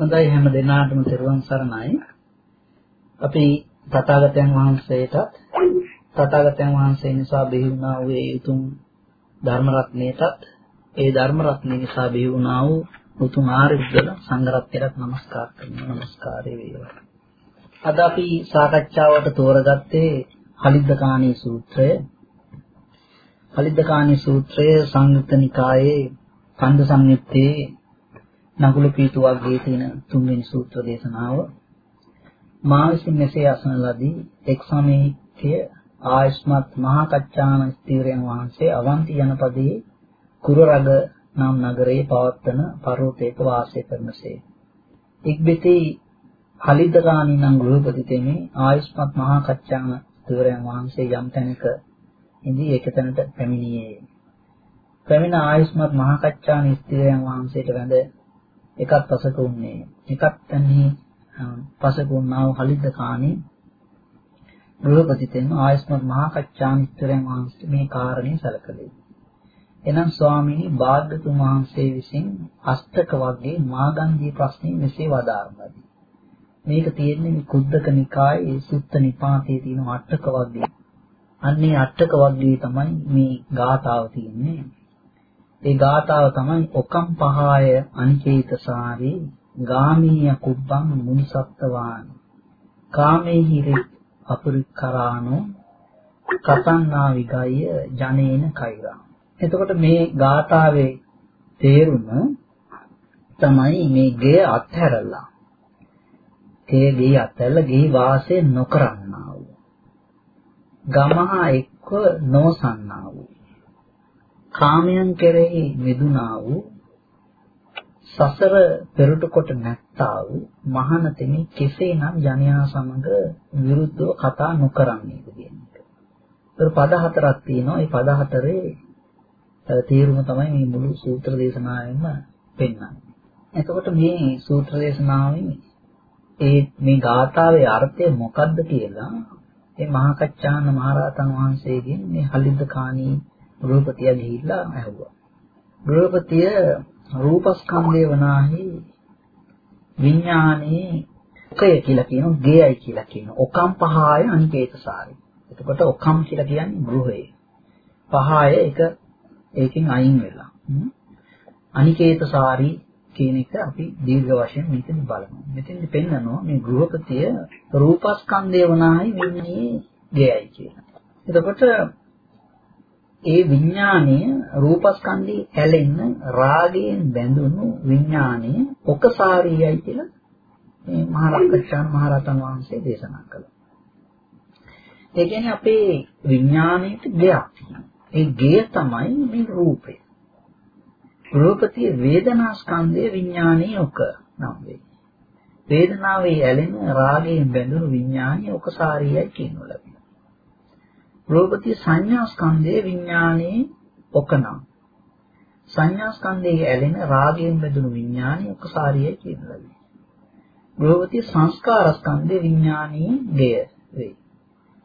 හොඳයි හැම දිනාටම තෙරුවන් සරණයි. අපි තථාගතයන් වහන්සේටත් තථාගතයන් වහන්සේ නිසා බිහි වුණා වූ ඒ උතුම් ධර්ම රත්නයටත් ඒ ධර්ම රත්නය නිසා බිහි වුණා වූ උතුම් ආර්ය බුද්ධ සංඝරත්නයටත් নমස්කාර කරනවා. নমස්කාරය වේවා. අද අපි සාකච්ඡාවට තෝරගත්තේ හලිද්දකාණී සූත්‍රය. හලිද්දකාණී සූත්‍රය සංයුත්ත නිකායේ කන්ද සංයුත්තේ නගුල පීතු වර්ගයේ තියෙන තුන්වෙනි සූත්‍ර දේශනාව. මා විසින් මෙසේ අසන ලදී එක් සමීක්‍ය ආයස්මත් මහා කච්චාන ස්ථීරයන් වහන්සේ අවන්ති ජනපදයේ කුරරග නම් නගරයේ පවත්වන පර්වතයක වාසය කරනසේ. ඉක්බිතේ හලිදගානි නම් ගෘහපති තෙමේ ආයස්මත් මහා කච්චාන ස්ථීරයන් වහන්සේ යම් තැනක ඉදී එක තැනට පැමිණියේ. පැමිණ ආයස්මත් මහා කච්චාන ස්ථීරයන් වහන්සේට වැඳ එකක් පසක උන්නේ එකක් තන්නේ පසක වුණා වූ හලිද්ද කාණේ ගෘහපතිතෙන් ආයස්මත් මහා කච්චාමිත්‍රයන් වහන්සේ මේ කාරණේ සැලකලේ. එනම් ස්වාමීනි භාග්‍යතුන් වහන්සේ විසින් අෂ්ටක වර්ගයේ මාගන්ධී ප්‍රශ්නේ මෙසේ වදාරනවා. මේක තියෙන්නේ කුද්දක නිකායේ සුත්ත නිපාතයේ තියෙන අටක වර්ගයේ. අන්නේ අටක වර්ගයේ තමයි මේ ගාථාව තියෙන්නේ. ඒ ගාථාව තමයි ඔකම් පහය අනිකේතසාරේ ගාමීය කුබ්බං මුනිසත්තවාන. කාමේ හිරි අපරික්කරානෝ කතන්නා විගය ජනේන කෛරා. එතකොට මේ ගාථාවේ තේරුම තමයි මේ ගේ අත්හැරලා. ගේ ගේ අත්හැරලා ගේ වාසය නොකරන්නා වූ ගමහා එක්ව නොසන්නා වූ කාමයන් කෙරෙහි මිදුණා වූ සසර පෙරට කොට නැත්තා වූ මහානතෙමි කෙසේනම් ජනයා සමග විරුද්ධව කතා නොකරන්නේද කියන එක. ඒක පද හතරක් තියෙනවා. ඒ පද හතරේ තේරුම තමයි මේ මුළු සූත්‍ර දේශනාවෙම පෙන්වන්නේ. එතකොට මේ සූත්‍ර දේශනාවෙන් ඒ මේ ගාථාවේ අර්ථය මොකක්ද කියලා මේ මහා කච්චාන මහරහතන් වහන්සේගෙන් මේ හලිද්ද කාණී ගෘහපතිය ගිහිල්ලා ඇහුවා. ගෘහපතිය රූපස්කන්ධය වනාහි විඥානේ ඔකය කියලා කියන ගේයයි කියලා කියන ඔකම් පහය අනිකේතසාරි. එතකොට ඔකම් කියලා කියන්නේ ගෘහය. පහය එක ඒකෙන් අයින් වෙලා. අනිකේතසාරි කියන එක අපි දීර්ඝ වශයෙන් මෙතන බලමු. මෙතෙන්දි පෙන්නනවා මේ ගෘහපතිය රූපස්කන්ධය වනාහි විඥානේ ගේයයි කියලා. එතකොට ඒ විඥාණය රූපස්කන්ධේ ඇලෙන්න රාගයෙන් බැඳුණු විඥාණය ඔකසාරියයි කියලා මේ මහරහතන් මහරහතන් වහන්සේ දේශනා කළා. ඒ කියන්නේ අපේ විඥාණයට ගයක්. ඒ ගය තමයි මේ රූපය. රූපතිය වේදනා ස්කන්ධයේ විඥානයේ ඔක නම් වේ. වේදනාවේ ඇලෙන රාගයෙන් බැඳුණු විඥානය ඔකසාරියයි කියනවා. රූපති සංඥා ස්කන්ධයේ විඥානයේ ඔකනම් සංඥා ස්කන්ධයේ ඇලෙන රාගයෙන් බැඳුණු විඥානය ඔකසාරියයි කියනවා. රූපති සංස්කාර ස්කන්ධයේ විඥානයේ දෙය වේ.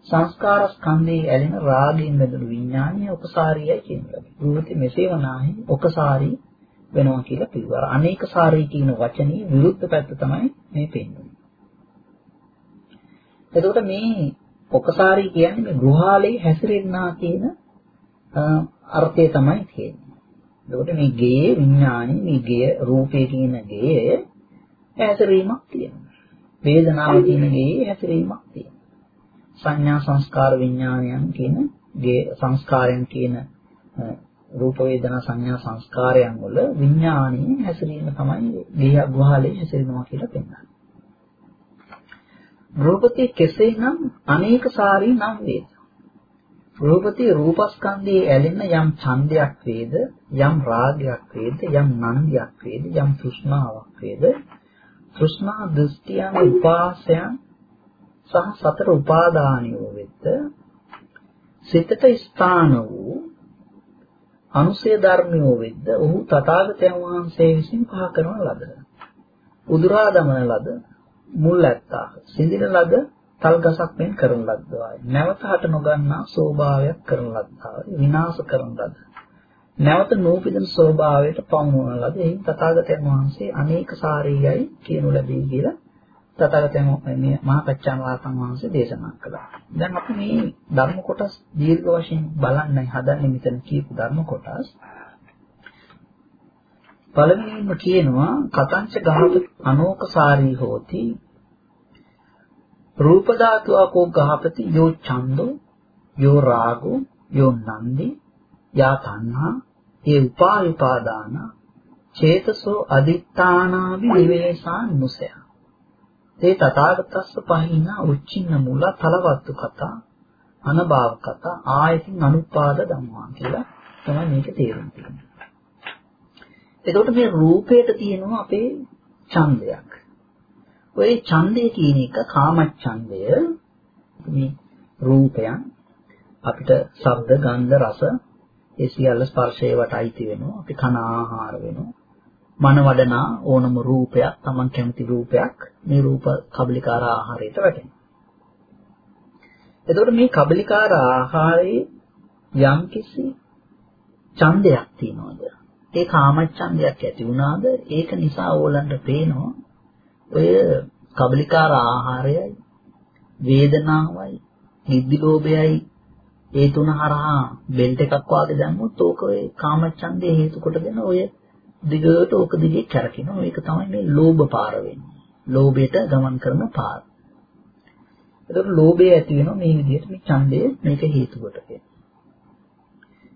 සංස්කාර ස්කන්ධයේ ඇලෙන රාගයෙන් බැඳුණු විඥානය ඔකසාරියයි කියනවා. රූපති මෙසේ වනාහි ඔකසාරී වෙනවා කියලා පිළිවර. අනේක සාරී කියන වචනේ විරුද්ධ පැත්ත තමයි මේ පෙන්වන්නේ. එතකොට මේ ඔකසාරී කියන්නේ මේ ගෘහාලේ හැසිරෙන්නා කියන අර්ථය තමයි තියෙන්නේ. එතකොට මේ ගේ විඥානේ මේ ගේ රූපේ කියන ගේ හැසිරීමක් තියෙනවා. වේදනාව කියන ගේ හැසිරීමක් තියෙනවා. සංඥා සංස්කාර විඥානයන් කියන ගේ සංස්කාරයන් කියන රූප වේදනා සංඥා සංස්කාරයන් වල විඥානයේ හැසිරීම තමයි ගේ ගෘහාලේ හැසිරෙනවා කියලා පෙන්නන්නේ. රූපති කෙසේනම් අනේක සාරී නම් වේද? රූපති රූපස්කන්ධයේ ඇලෙන යම් ඡන්දයක් වේද? යම් රාගයක් වේද? යම් නන්දියක් වේද? යම් තෘෂ්ණාවක් වේද? තෘෂ්ණා දෘෂ්ටියන් උපාසයන් සහ සතර උපාදානියෝ වෙත සිතට ස්ථාන වූ අනුසය ධර්මියෝ වෙද්ද ඔහු තථාගතයන් වහන්සේ විසින් පහ කරන ලද. උදුරා දමන ලද. මුල් ඇත්තා. සිඳින ලද තල් ගසක් මෙන් කරන ලද්දවායි නැවත හට නොගන්නා ස්වභාවයක් කරන ලද්දා විනාශ කරන ලද නැවත නූපදින ස්වභාවයට පමුණවන ලද එහි තථාගතයන් වහන්සේ අනේක සාරීයයි කියනු ලැබී කියලා තථාගතයන් මේ මහපච්චාන වාසං වහන්සේ දේශනා කළා. දැන් අපි මේ ධර්ම කොටස් දීර්ඝ වශයෙන් බලන්නයි හදන්නේ මෙතන කියපු ධර්ම කොටස්. පළවෙනිම කියනවා කතංච ගහපති අනෝකසාරී හෝති රූප ධාතුවකෝ ගහපති යෝ ඡන්தோ යෝ රාගෝ යෝ නන්දි යා තණ්හා ඒ උපායපාදාන චේතසෝ අදිත්තානාවි විවේසා නුසය තේ තථාගතස්ස පහින උච්චින්න මූල තලවත්තු කතා අනභාව කතා ආයතින් අනුපාද ධම්මා කියලා තමයි මේක තේරුම් ගන්න. එතකොට මේ රූපයට තියෙනවා අපේ ඡන්දයක්. ඔය ඡන්දය කියන එක කාමච්ඡන්දය මේ රූපයන් අපිට ශබ්ද ගන්ධ රස ඒ සියල්ල ස්පර්ශයට අයිති වෙනවා. අපි කන ආහාර වෙනවා. මන වඩනා ඕනම රූපයක්, Taman කැමති රූපයක් මේ රූප කබලිකාර ආහාරයට වැටෙනවා. එතකොට මේ කබලිකාර ආහාරයේ යම්කිසි ඡන්දයක් තියනවාද? ඒ කාමච්ඡන්දයක් ඇති වුණාද? ඒක නිසා ඕලන්ට පේනවා ඔය කබලිකාර ආහාරයයි වේදනාවයි නිද්දි ලෝභයයි ඒ තුන හරහා බෙල්ට් එකක් වාගේ දැම්මොත් ඕක ඔය කාමච්ඡන්දේ හේතු කොටගෙන ඔය දිගට ඕක දිගේ කැරකිනවා. ඒක තමයි මේ ලෝභ පාර වෙන්නේ. ලෝභයට ගමන් කරන පාර. ඒතකොට ලෝභය ඇති වෙනවා මේ විදිහට මේ ඡන්දය මේක හේතු කොටගෙන.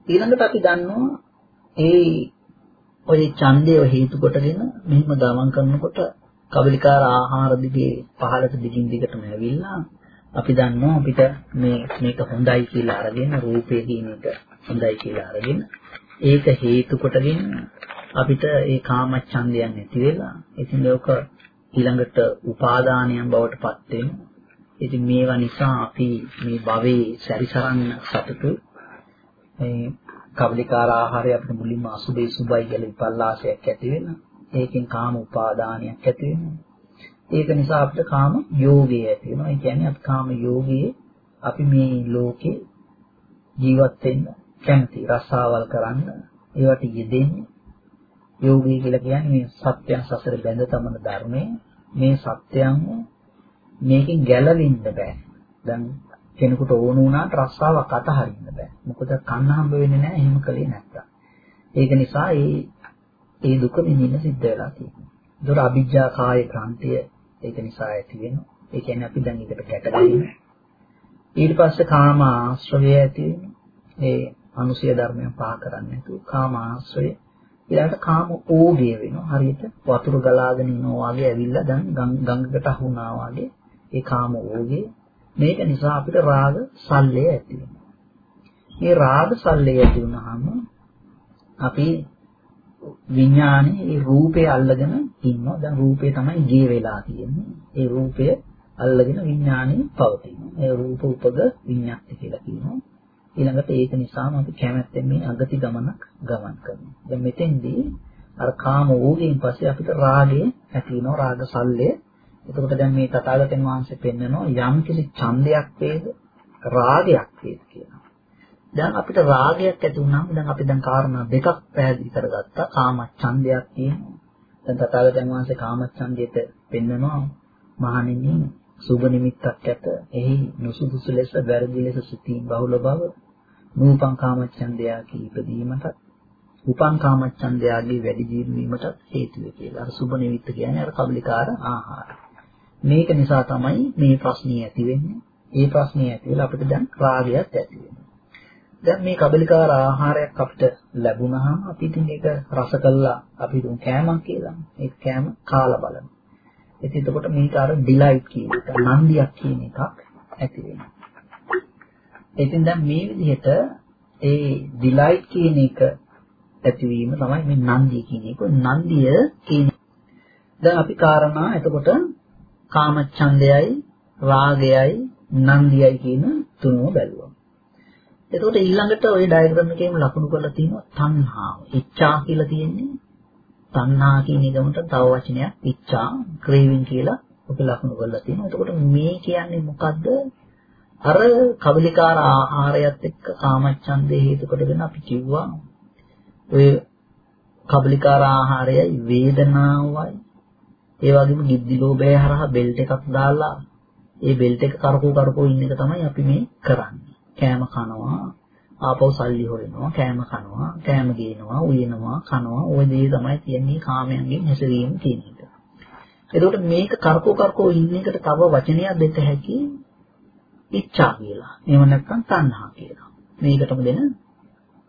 ඊළඟට අපි දන්නවා ඒ ඔය ඡන්දය හේතු කොටගෙන මෙහෙම ගමන් කරනකොට කබලිකාර ආහාර දිගේ පහළට දිගින් දිගටම ඇවිල්ලා අපි දන්නවා අපිට මේ මේක හොඳයි කියලා අරගෙන රූපය කියන එක හොඳයි කියලා අරගෙන ඒක හේතු කොටගෙන අපිට ඒ කාමච්ඡන්දයන් නැති වෙලා ඉතින් ඒක ඊළඟට උපාදානයන් බවට පත් වෙනවා. ඉතින් මේවා නිසා අපි මේ භවයේ සැරිසරන්න සතුටු මේ කබලිකාර ආහාරය අපිට මුලින්ම අසුබේ සුබයි කියලා විපල්ලාසයක් ඇති වෙනවා. ඒකෙන් කාම උපාදානයක් ඇති වෙනවා. ඒක නිසා අපිට කාම යෝගය ඇති වෙනවා. ඒ කියන්නේ අපි කාම යෝගයේ අපි මේ ලෝකේ ජීවත් වෙන්න කැමති රසාවල් කරන්න ඒවට යෙදෙන්න යෝගී කියලා කියන්නේ මේ සත්‍යයන් සසර බැඳ තමන ධර්මයේ මේ සත්‍යයන් මේකෙන් ගැලවෙන්න බෑ. දැන් කෙනෙකුට ඕන වුණාට රස්සාවක් අතහරින්න බෑ. මොකද කන්න හම්බ වෙන්නේ නැහැ එහෙම කලේ නැත්තම්. ඒක නිසා ඒ ඒ දුක විඳින්න සිද්ධ වෙලා තියෙනවා. ඒතර අ비ජ්ජා කාය ක්‍රාන්තිය ඒක නිසා ඇති වෙනවා. ඒ කියන්නේ අපි දැන් ඒකට කැටගන්නවා. ඊට පස්සේ කාම ආශ්‍රය ඇති වෙනවා. ඒ අනුසය ධර්මයන් පහ කරන්නේ නැතුව කාම ආශ්‍රය ඊළඟට කාම ඕගය වෙනවා. හරියට වතුර ගලාගෙන ඉනවා වගේ ඇවිල්ලා දැන් ගංගකට අහුණා වගේ ඒ කාම ඕගය මේක නිසා අපිට රාග සල්ලය ඇති වෙනවා. මේ රාග සල්ලය ඇති වුනහම අපි විඥානේ ඒ රූපය අල්ලගෙන ඉන්නවා. දැන් රූපේ තමයි ගේ වෙලා තියෙන්නේ. ඒ රූපය අල්ලගෙන විඥානේ පවතිනවා. ඒ රූප උපද විඤ්ඤාති කියලා කියනවා. ඊළඟට ඒක නිසාම අපි කැමැත්තෙන් මේ අගති ගමනක් ගමන් කරනවා. දැන් මෙතෙන්දී අර කාම ඕගයෙන් පස්සේ අපිට රාගය ඇති වෙනවා රාග සල්ලය. එතකොට දැන් මේ තථාගතයන් වහන්සේ පෙන්නනවා යම් කිසි ඡන්දයක් වේද රාගයක් වේද කියලා. දැන් අපිට රාගයක් ඇති වුණාම දැන් අපි දැන් කාරණා දෙකක් පැහැදිලි කරගත්තා. කාම ඡන්දයක් තියෙනවා. දැන් තථාගතයන් වහන්සේ කාම ඡන්දයට පෙන්නනවා මහණෙනි සුබ නිමිත්තක් ඇත. එහි නුසුදුසු ලෙස වැරදි ලෙස සිතීම් බහුල බව නූපං කාමච්ඡන්දයාගේ ඉපදීමට උපං කාමච්ඡන්දයාගේ වැඩි ජීවීම වීමට හේතු වේ කියලා. අර සුබ නිමිත්ත කියන්නේ අර කබලිකාර ආහාර. මේක නිසා තමයි මේ ප්‍රශ්නේ ඇති වෙන්නේ. ඒ ප්‍රශ්නේ ඇති වෙලා අපිට දැන් රාගයක් ඇති වෙනවා. දැන් මේ කබලිකාර ආහාරයක් අපිට ලැබුණාම අපි ඉතින් ඒක රස කළා අපි දුන් කෑමක් කියලා. ඒක කෑම කාලා බලනවා. ඉතින් එතකොට මේක අර ඩිලයිට් කියන එක නන්දියක් කියන එකක් ඇති වෙනවා. ඉතින් දැන් මේ විදිහට ඒ ඩිලයිට් කියන එක ඇතිවීම තමයි මේ නන්දිය කියන එක. නන්දිය කියන දැන් අපි කාරණා එතකොට කාමච්ඡන්දයයි රාගයයි නන්දියයි කියන තුනම බැලුවා. එතකොට ඊළඟට ওই ඩයග්‍රෑම් එකේම ලකුණු කරලා තියෙනවා තණ්හාව. ඉච්ඡා කියලා තියෙන්නේ තණ්හා කියන එකකට තව වචනයක් ඉච්ඡා ක්‍රේවින් කියලා ඔක ලකුණු කරලා තියෙනවා. එතකොට මේ කියන්නේ මොකද්ද? අර කබලිකාර ආහාරයත් එක්ක කාමච්ඡන්දේ හේතු කොටගෙන අපි කිව්වා ඔය කබලිකාර ආහාරයයි වේදනාවයි ඒ වගේම ගිද්දි ලෝභය හරහා බෙල්ට් එකක් දාලා ඒ බෙල්ට් එක කරකෝ කරකෝ ඉන්න එක තමයි අපි මේ කරන්නේ. කෑම කනවා, ආපහු සල්ලි හොයනවා, කෑම කනවා, කෑම ගේනවා, උයනවා, කනවා. ওই දේ තමයි කියන්නේ කාමයන්ගෙන් හැසිරීම කියන එක. එතකොට මේක කරකෝ කරකෝ ඉන්න එකට තව වචනයක් දෙන්න හැකි ඉච්ඡා කියලා. එහෙම නැත්නම් තණ්හා කියලා. මේකටම දෙන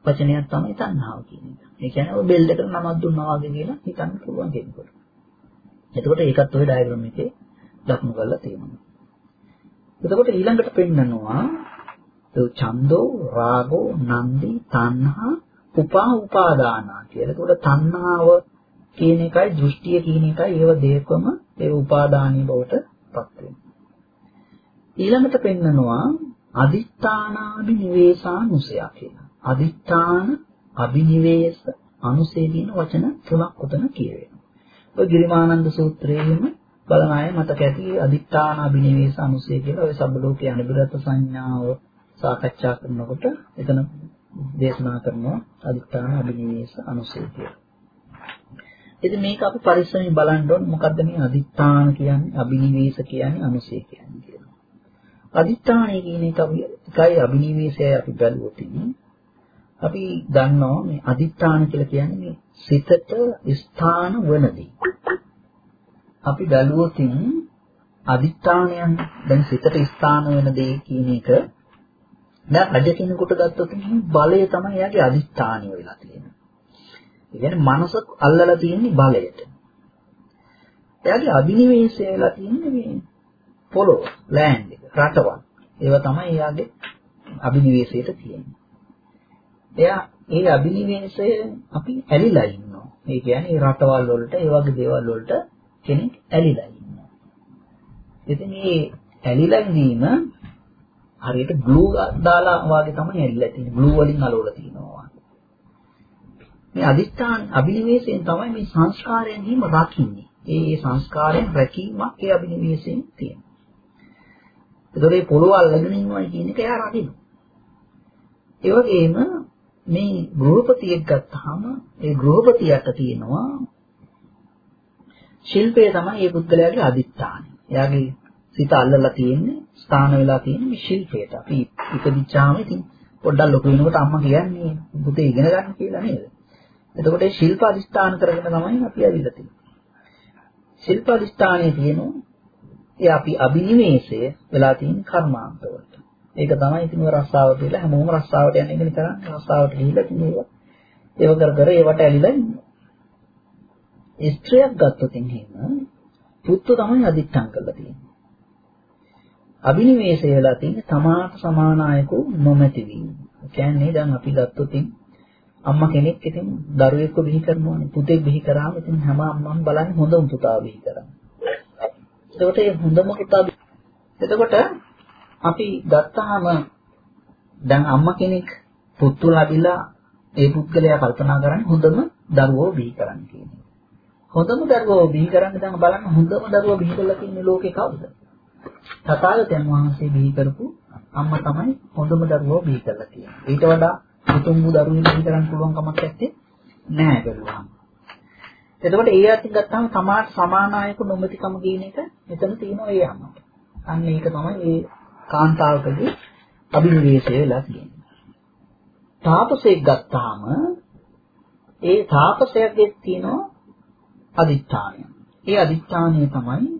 වචනයක් තමයි තණ්හාව කියන එක. ඒ කියන්නේ ඔය බෙල් එකට නමක් දුන්නා වගේ කියලා හිතන්න පුළුවන් කෙනෙකුට. එතකොට ඒකත් ඔය ඩයග්‍රෑම් එකේ දක්නු කරලා තියෙනවා. එතකොට ඊළඟට පෙන්නනවා ඡන්தோ රාගෝ නන්දි තණ්හා උපා උපාදානා කියලා. එතකොට තණ්හාව කියන එකයි දෘෂ්ටිය කියන එකයි ඒව දෙකම ඒ උපාදානීය බවට පත් වෙනවා. ඊළඟට පෙන්නනවා අදිත්‍යානාදි නිවේසානුසය කියලා. අදිත්‍යාන අබිනිවේෂ අනුසය කියන වචන තුනක් උතන කියවෙනවා. ඔය ගිරිමානන්ද සූත්‍රයේම බලන අය මතක ඇති අදිත්‍යාන අබිනිවේෂ අනුසය කියලා ඔය සම්බලෝකයේ අනිබරත සංඥාව සාකච්ඡා කරනකොට එතන දේශනා කරනවා අදිත්‍යාන අබිනිවේෂ අනුසය කියලා. ඉතින් මේක අපි පරිස්සමෙන් බලන්න ඕන මොකද්ද මේ අදිත්‍යාන කියන්නේ අබිනිවේෂ කියන්නේ අනුසය කියන්නේ කියලා. අදිත්‍යානය කියන එකයි අබිනිවේෂයයි අපි බැලුවොත් අපි දන්නවා මේ අදිත්‍යාන කියලා කියන්නේ සිතට ස්ථාන වනදී. අපි බැලුවොත් අදිත්‍යානයන් දැන් සිතට ස්ථාන වෙන දේ කියන එක දැන් රජ කෙනෙකුට ගත්තොත් බලය තමයි එයාගේ අදිත්‍යානය වෙලා තියෙන්නේ. ඒ කියන්නේ මනස අල්ලලා තියෙන්නේ බලයට. එයාගේ අභිනිවේෂය වෙලා තියෙන්නේ මේ පොළොව, ලෑන්ඩ් එක, රටවල්. ඒවා තමයි එයාගේ අභිනිවේෂයට තියෙන්නේ. එයා ඒ අභිනිවේෂය අපි ඇලිලා ඉන්නවා. ඒ කියන්නේ රටවල් වලට ඒ වගේ දේවල් වලට කෙනෙක් ඇලිලා ඉන්නවා. ඉතින් මේ ඇලිලා ඉඳීම හරියට ග්ලූ දාලා වාගේ තමයි ඇලිලා තියෙන්නේ. ග්ලූ වලින් අලවලා තියෙනවා. මේ අදිස්ථාන අභිනිවේෂයෙන් තමයි මේ සංස්කාරයන් හිම රකින්නේ. ඒ ඒ සංස්කාරයන් රැකීමක් ඒ අභිනිවේෂයෙන් තියෙනවා. ඒතකොට මේ පොළොව අල්ලගෙන ඉන්නවා කියන එක එයා රකින්න. ඒ වගේම මේ ගෘහපතියෙක් ගත්තාම ඒ ගෘහපතියට තියෙනවා ශිල්පය තමයි මේ පුද්ගලයාගේ අදිස්ථානය. එයාගේ සිත අල්ලලා තියෙන්නේ ස්ථාන වෙලා තියෙන්නේ මේ ශිල්පයට. අපි ඉපදිච්චාම ඉතින් පොඩ්ඩක් ලොකු වෙනකොට අම්මා කියන්නේ පුතේ ඉගෙන ගන්න කියලා නේද? එතකොට ඒ ශිල්ප අධිෂ්ඨාන කරගෙන තමයි අපි ඇවිල්ලා තියෙන්නේ. ශිල්ප අධිෂ්ඨානයේ තියෙනවා ඒ අපි අභිනිවේෂය වෙලා තියෙන කර්මාන්ත වලට. ඒක තමයි ඉතින් ඔය රස්සාව කියලා හැමෝම රස්සාවට යන එකනේ කරන්නේ. රස්සාවට ගිහිල්ලා ඉතින් ඒව ඒව කර කර ඒවට ඇලිලා ඉන්නවා. ස්ත්‍රියක් ගත්තොත් එහෙම පුත්තු තමයි අධිෂ්ඨාන කරලා තියෙන්නේ. අභිනිවේෂය වෙලා තියෙන්නේ තමාට සමාන අයකු නොමැති වීම. කියන්නේ දැන් අපි ගත්තොත් අම්මා කෙනෙක් ඉතින් දරුවෙක්ව බිහි කරනවානේ. පුතෙක් බිහි කරාම ඉතින් හැම අම්මම බලන්නේ හොඳම පුතා බිහි කරන්නේ. එතකොට මේ හොඳම පුතා එතකොට අපි ගත්තාම දැන් අම්මා කෙනෙක් පුතු ලැබිලා ඒ පුද්ගලයා කල්පනා කරන්නේ හොඳම දරුවෝ බිහි කරන්න කියන එක. හොඳම දරුවෝ බිහි කරන්න දැන් බලන්න හොඳම දරුවෝ බිහි කරලා තියෙන ලෝකේ කවුද? තථාගතයන් වහන්සේ බිහි කරපු අම්මා තමයි හොඳම දරුවෝ බිහි කරලා තියෙන්නේ. ඊට වඩා උතුම් වූ දරුවෙක් බිහි කරන්න පුළුවන් කමක් නැත්තේ නෑ බැලුවාම. එතකොට ඒ අතින් ගත්තාම සමාජ සමානායක නොමැතිකම කියන එක මෙතන තියෙනවා ඒ අම්මට. අන්න ඒක තමයි ඒ කාන්තාවකගේ අභිනිවේෂය වෙලා තියෙන්නේ. තාපසයෙක් ගත්තාම ඒ තාපසයෙක්ගේ තියෙනවා අදිත්‍යානය. ඒ අදිත්‍යානය තමයි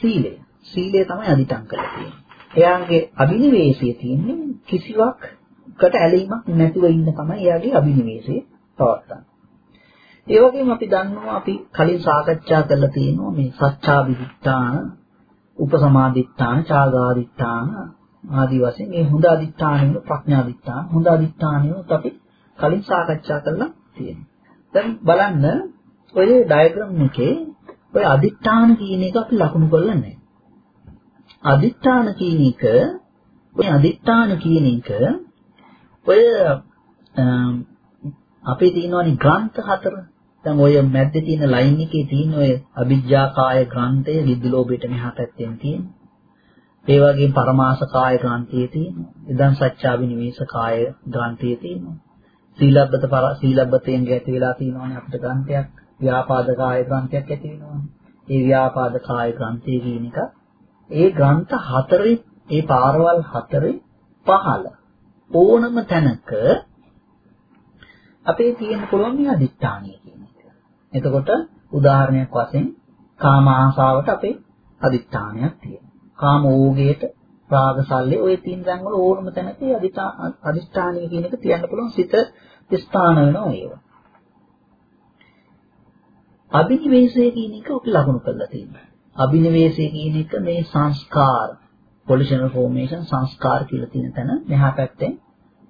සීලය. සීලය තමයි අදිටන් කරලා තියෙන්නේ. එයාගේ අභිනිවේෂය තියෙන්නේ කිසිවක්කට ඇලීමක් නැතිව ඉන්න තමයි එයාගේ අභිනිවේෂය පවත්තන්නේ. ඒ වගේම අපි දන්නවා අපි කලින් සාකච්ඡා කරලා තියෙනවා මේ සත්‍යාවිදිත්තාන, උපසමාදිත්තාන, චාගාදිත්තාන ආදී වශයෙන් මේ හොඳ අදිත්තානිය ප්‍රඥාදිත්තාන, හොඳ අදිත්තානිය අපි කලින් සාකච්ඡා කරලා තියෙනවා. දැන් බලන්න ඔය ඩයග්‍රෑම් එකේ ඔය අදිත්තාන කියන එක අපි ලකුණු කරලා නැහැ. අදිත්තාන කියන එක ඔය අදිත්තාන කියන එක ඔය අපේ තියෙනවානේ ග්‍රන්ථ හතර. දැන් ඔය මැද්දේ තියෙන ලයින් එකේ තියෙන ඔය අවිජ්ජා කාය ග්‍රන්ථය විද්දලෝභයට මෙහා පැත්තෙන් තියෙනවා. ඒ වගේම පරමාස කාය ග්‍රන්ථියේ තියෙනවා. ඉදන් සත්‍යාවිනිවේෂ කාය ග්‍රන්ථියේ තියෙනවා. සීලබ්බත පර සීලබ්බතෙන් ඇති වෙලා තියෙනවානේ අපිට ග්‍රන්ථයක් ව්‍යාපාද කාය ග්‍රන්ථයක් ඇති වෙනවානේ. ඒ ව්‍යාපාද කාය ග්‍රන්ථය කියන එක ඒ ග්‍රන්ථ හතරේ ඒ පාරවල් හතරේ පහළ ඕනම තැනක අපේ තියෙන්න පුළුවන් මේ අදිෂ්ඨානිය කියන එක. එතකොට උදාහරණයක් වශයෙන් කාම ආසාවට අපේ අදිෂ්ඨානයක් තියෙනවා. කාම ඕගයට රාග සල්ලේ ওই තින් තැන් වල ඕනම තැනක අදිෂ්ඨානිය කියන එක තියන්න පුළුවන් සිත ස්ථාන වෙනවා ඒවා. අභිනිවේෂය කියන එක අපි ලකුණු කරලා තියෙනවා. අභිනිවේෂය කියන එක මේ සංස්කාර පොලිෂනල් ෆෝමේෂන් සංස්කාර කියලා තියෙන තැන මෙහා පැත්තෙන්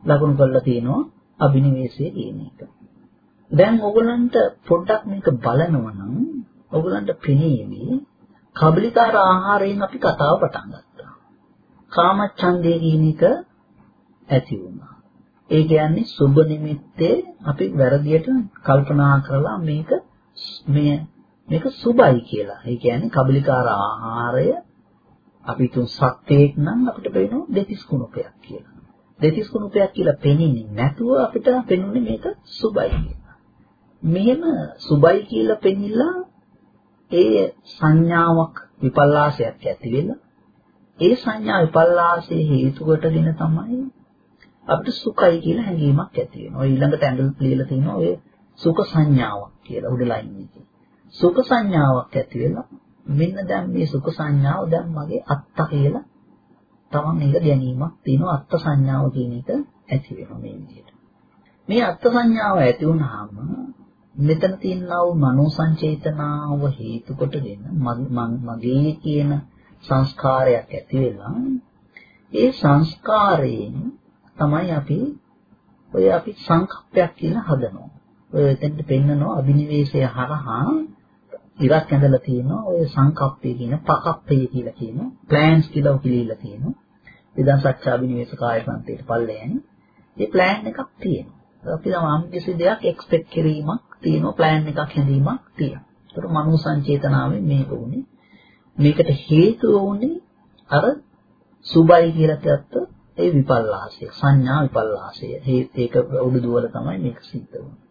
ලකුණු කරලා තියෙනවා අභිනිවේෂය කියන එක. දැන් ඕගලන්ට පොඩ්ඩක් මේක බලනවා නම් ඕගලන්ට පෙනේවි කබලිකාර ආහාරයෙන් අපි කතාව පටන් ගත්තා. කාමච්ඡන්දය කියන එක ඇති වුණා. ඒ කියන්නේ සුබ නිමිත්තේ අපි වැරදියට කල්පනා කරලා මේක මේ මේක සුබයි කියලා. ඒ කියන්නේ කබලිකාර ආහාරය අපි තුන් සත්‍යයක් නම් අපිට පේනවා දෙතිස් කුණපයක් කියලා. දෙතිස් කුණපයක් කියලා පෙනෙන්නේ නැතුව අපිට පෙනුනේ මේක සුබයි කියලා. මෙහෙම සුබයි කියලා පෙනිලා ඒ සංඥාවක් විපල්ලාසයක් ඇති වෙලා ඒ සංඥා විපල්ලාසයේ හේතු කොටගෙන තමයි අපිට සුඛයි කියලා හැඟීමක් ඇති වෙනවා. ඔය ඊළඟට ඇඟිලි ලියලා තියෙනවා ඔය සුඛ සංඥාවක් කියලා උඩ ලයින් එකේ. සුඛ සංඥාවක් ඇති වෙලා මෙන්න දැන් මේ සුඛ සංඥාව දැන් මගේ අත්ත කියලා තමන් එක ගැනීමක් තියෙනවා අත්ත සංඥාව කියන එක ඇති වෙනවා මේ විදිහට. මේ අත්ත සංඥාව ඇති වුනහම මෙතන තියෙනා වූ මනෝ සංචේතනාව හේතු කොටගෙන මගේ කියන සංස්කාරයක් ඇති වෙලා ඒ සංස්කාරයෙන් තමයි අපි ඔය අපි සංකප්පයක් කියලා හදනවා. ඔය එතෙන්ට පෙන්නනවා අභිනිවේෂය හරහා ඉරක් ඇඳලා තියෙනවා ඔය සංකප්පය කියන පකප්පය කියලා කියන ප්ලෑන්ස් කියලා ඔකිලිලා තියෙනවා. විදන් සත්‍යාභිනිවේෂ කාය ප්‍රන්තයට පල්ලෙයන්. මේ ප්ලෑන් එකක් තියෙනවා. අපි නම් කිසි දෙයක් එක්ස්පෙක්ට් කිරීමක් තියෙනවා ප්ලෑන් එකක් හැදීමක් තියෙනවා. ඒකට මනෝ සංචේතනාවෙන් මේක උනේ. මේකට හේතුව උනේ අර සුබයි කියලා කියත්ත ඒ විපල්ලාසය සංඥා විපල්ලාසය ඒක උඩු දුවල තමයි මේක සිද්ධ වෙන්නේ.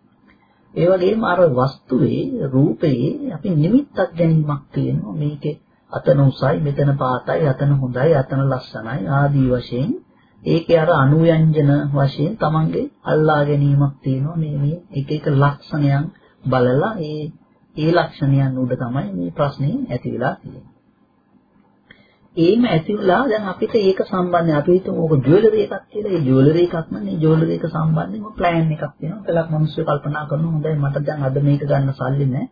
ඒ වගේම අර වස්තුවේ රූපයේ අපි නිමිත්තක් ගැනීමක් තියෙනවා. මේකේ අතන උසයි මෙතන පාතයි අතන හොඳයි අතන ලස්සනයි ආදී වශයෙන්. ඒකේ අර අනුයන්ජන වශයෙන් තමන්ගේ අල්ලා ගැනීමක් තියෙනවා. මේ මේ එක එක ලක්ෂණයන් බලලා ඒ ඒ ලක්ෂණයන් උඩ තමයි මේ ප්‍රශ්නේ ඇති වෙලා තියෙන්නේ. ඒම ඇතිවලා දැන් අපිට ඒක සම්බන්ධ අපි හිතමු ඕක ජුවලරි එකක් කියලා. ඒ ජුවලරි එකක් නම් මේ ජුවලරි එක සම්බන්ධයෙන් ප්ලෑන් එකක් තියෙනවා. කලක් මිනිස්සු කල්පනා කරනවා හොඳයි මට දැන් අද මේක ගන්න සල්ලි නැහැ.